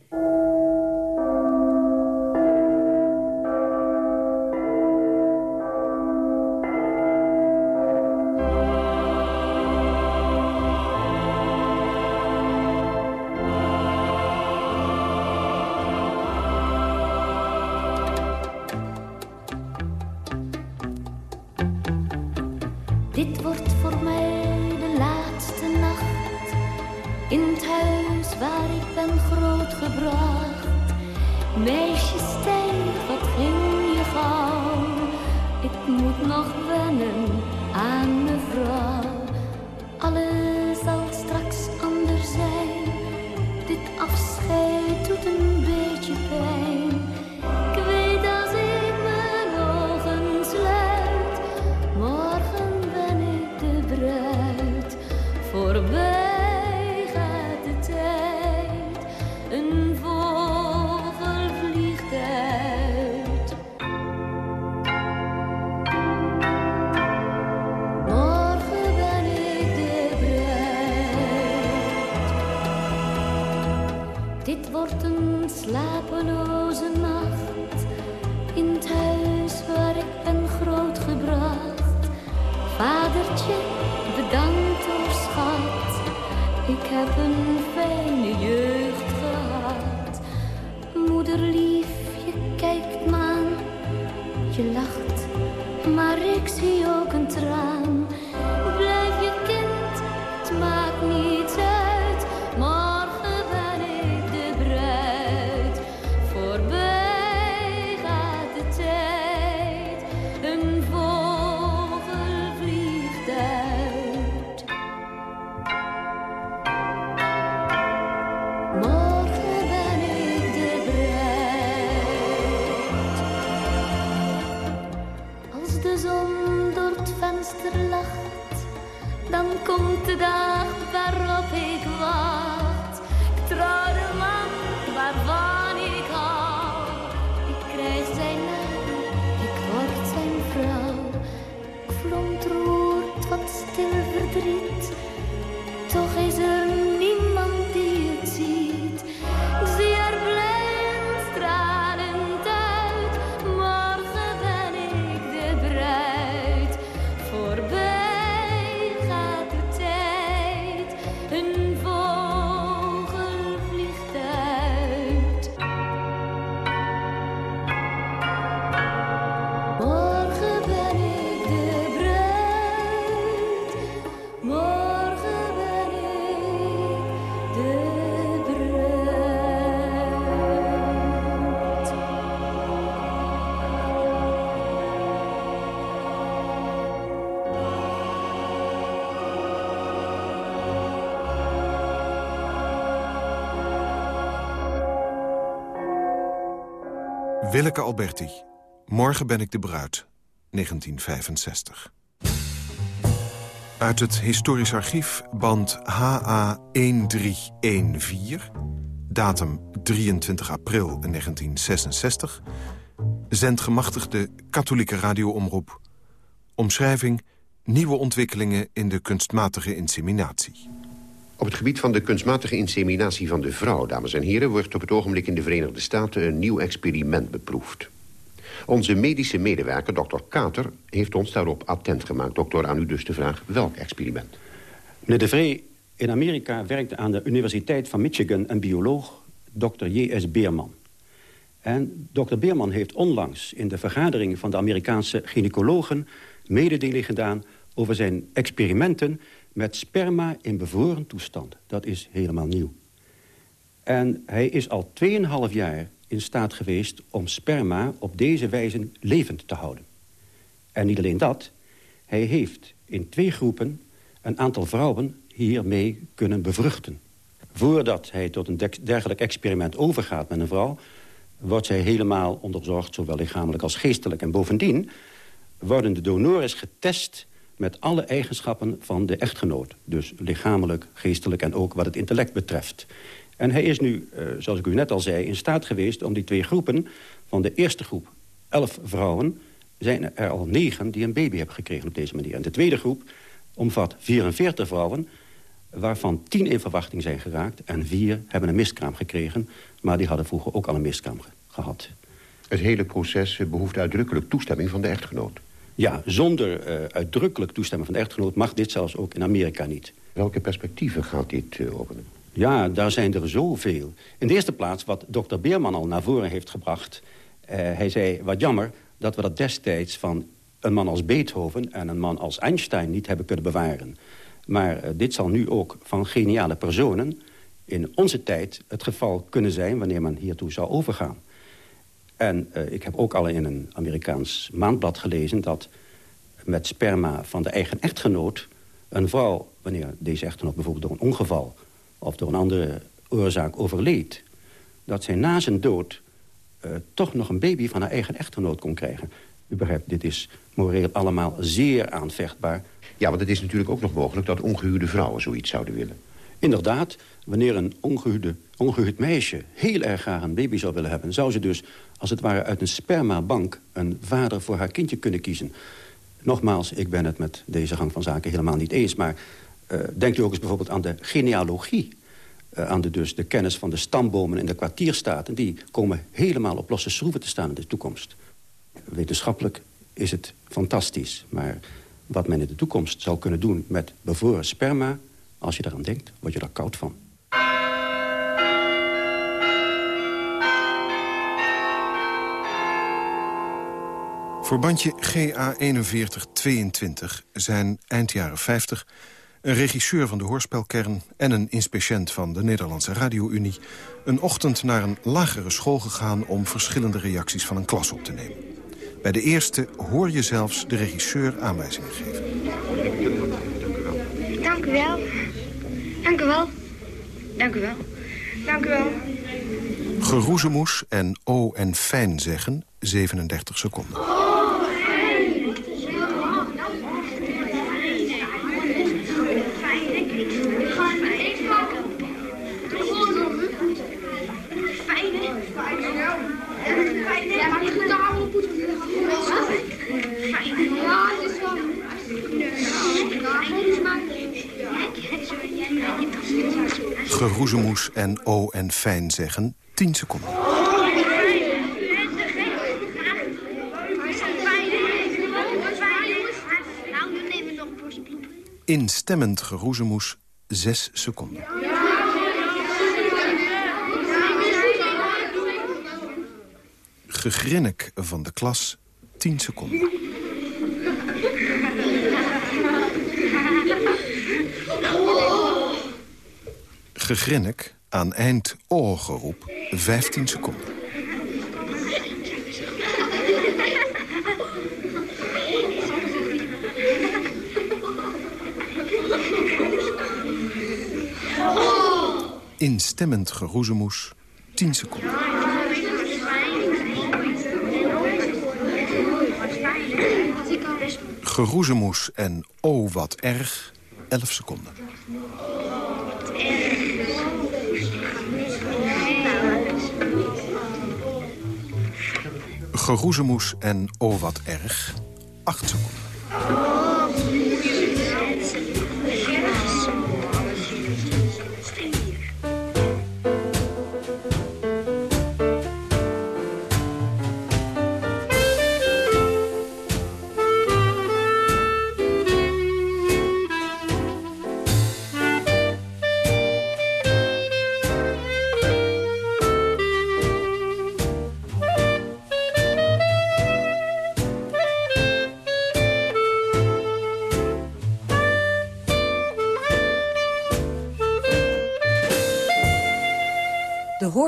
Willeke Alberti. Morgen ben ik de bruid. 1965. Uit het historisch archief band HA1314, datum 23 april 1966... zendgemachtigde katholieke radioomroep. Omschrijving nieuwe ontwikkelingen in de kunstmatige inseminatie. Op het gebied van de kunstmatige inseminatie van de vrouw, dames en heren... wordt op het ogenblik in de Verenigde Staten een nieuw experiment beproefd. Onze medische medewerker, dokter Kater, heeft ons daarop attent gemaakt. Dokter, aan u dus de vraag, welk experiment? Meneer De Vree, in Amerika werkte aan de Universiteit van Michigan een bioloog, dokter J.S. Beerman. En dokter Beerman heeft onlangs in de vergadering van de Amerikaanse gynaecologen... mededeling gedaan over zijn experimenten met sperma in bevroren toestand. Dat is helemaal nieuw. En hij is al 2,5 jaar in staat geweest om sperma op deze wijze levend te houden. En niet alleen dat, hij heeft in twee groepen een aantal vrouwen hiermee kunnen bevruchten. Voordat hij tot een dergelijk experiment overgaat met een vrouw... wordt zij helemaal onderzocht, zowel lichamelijk als geestelijk. En bovendien worden de donoren getest met alle eigenschappen van de echtgenoot. Dus lichamelijk, geestelijk en ook wat het intellect betreft. En hij is nu, eh, zoals ik u net al zei, in staat geweest om die twee groepen... van de eerste groep, elf vrouwen, zijn er al negen die een baby hebben gekregen op deze manier. En de tweede groep omvat 44 vrouwen, waarvan tien in verwachting zijn geraakt... en vier hebben een miskraam gekregen, maar die hadden vroeger ook al een miskraam gehad. Het hele proces behoeft uitdrukkelijk toestemming van de echtgenoot. Ja, zonder uh, uitdrukkelijk toestemming van de echtgenoot mag dit zelfs ook in Amerika niet. Welke perspectieven gaat dit uh, openen? Ja, daar zijn er zoveel. In de eerste plaats wat dokter Beerman al naar voren heeft gebracht. Uh, hij zei, wat jammer dat we dat destijds van een man als Beethoven... en een man als Einstein niet hebben kunnen bewaren. Maar dit zal nu ook van geniale personen... in onze tijd het geval kunnen zijn wanneer men hiertoe zou overgaan. En uh, ik heb ook al in een Amerikaans maandblad gelezen... dat met sperma van de eigen echtgenoot... een vrouw, wanneer deze echtgenoot bijvoorbeeld door een ongeval... of door een andere oorzaak overleed... dat zij na zijn dood uh, toch nog een baby van haar eigen echtgenoot kon krijgen. U begrijpt, dit is moreel allemaal zeer aanvechtbaar. Ja, want het is natuurlijk ook nog mogelijk dat ongehuwde vrouwen zoiets zouden willen. Inderdaad, wanneer een ongehuwde, ongehuwd meisje heel erg graag een baby zou willen hebben... zou ze dus, als het ware uit een spermabank... een vader voor haar kindje kunnen kiezen. Nogmaals, ik ben het met deze gang van zaken helemaal niet eens... maar uh, denkt u ook eens bijvoorbeeld aan de genealogie... Uh, aan de, dus de kennis van de stambomen in de kwartierstaten... die komen helemaal op losse schroeven te staan in de toekomst. Wetenschappelijk is het fantastisch, maar wat men in de toekomst zou kunnen doen... met bevroren sperma, als je daaraan denkt, word je daar koud van. Voor bandje GA4122 zijn eind jaren 50 een regisseur van de hoorspelkern... en een inspeciënt van de Nederlandse Radio-Unie... een ochtend naar een lagere school gegaan... om verschillende reacties van een klas op te nemen. Bij de eerste hoor je zelfs de regisseur aanwijzingen geven. Dank u wel. Dank u wel. Dank u wel. Dank u wel. Geroezemoes en o en fijn zeggen, 37 seconden. Geroezemoes en o en fijn zeggen, 10 seconden. Instemmend geroezemoes, 6 seconden. Gegrinnik van de klas, 10 seconden. gegrinnik aan eind O-geroep 15 seconden. Instemmend geroezemoes, 10 seconden. Geroezemoes en oh wat erg, 11 seconden. Geroezemoes en oh wat erg, 8 seconden.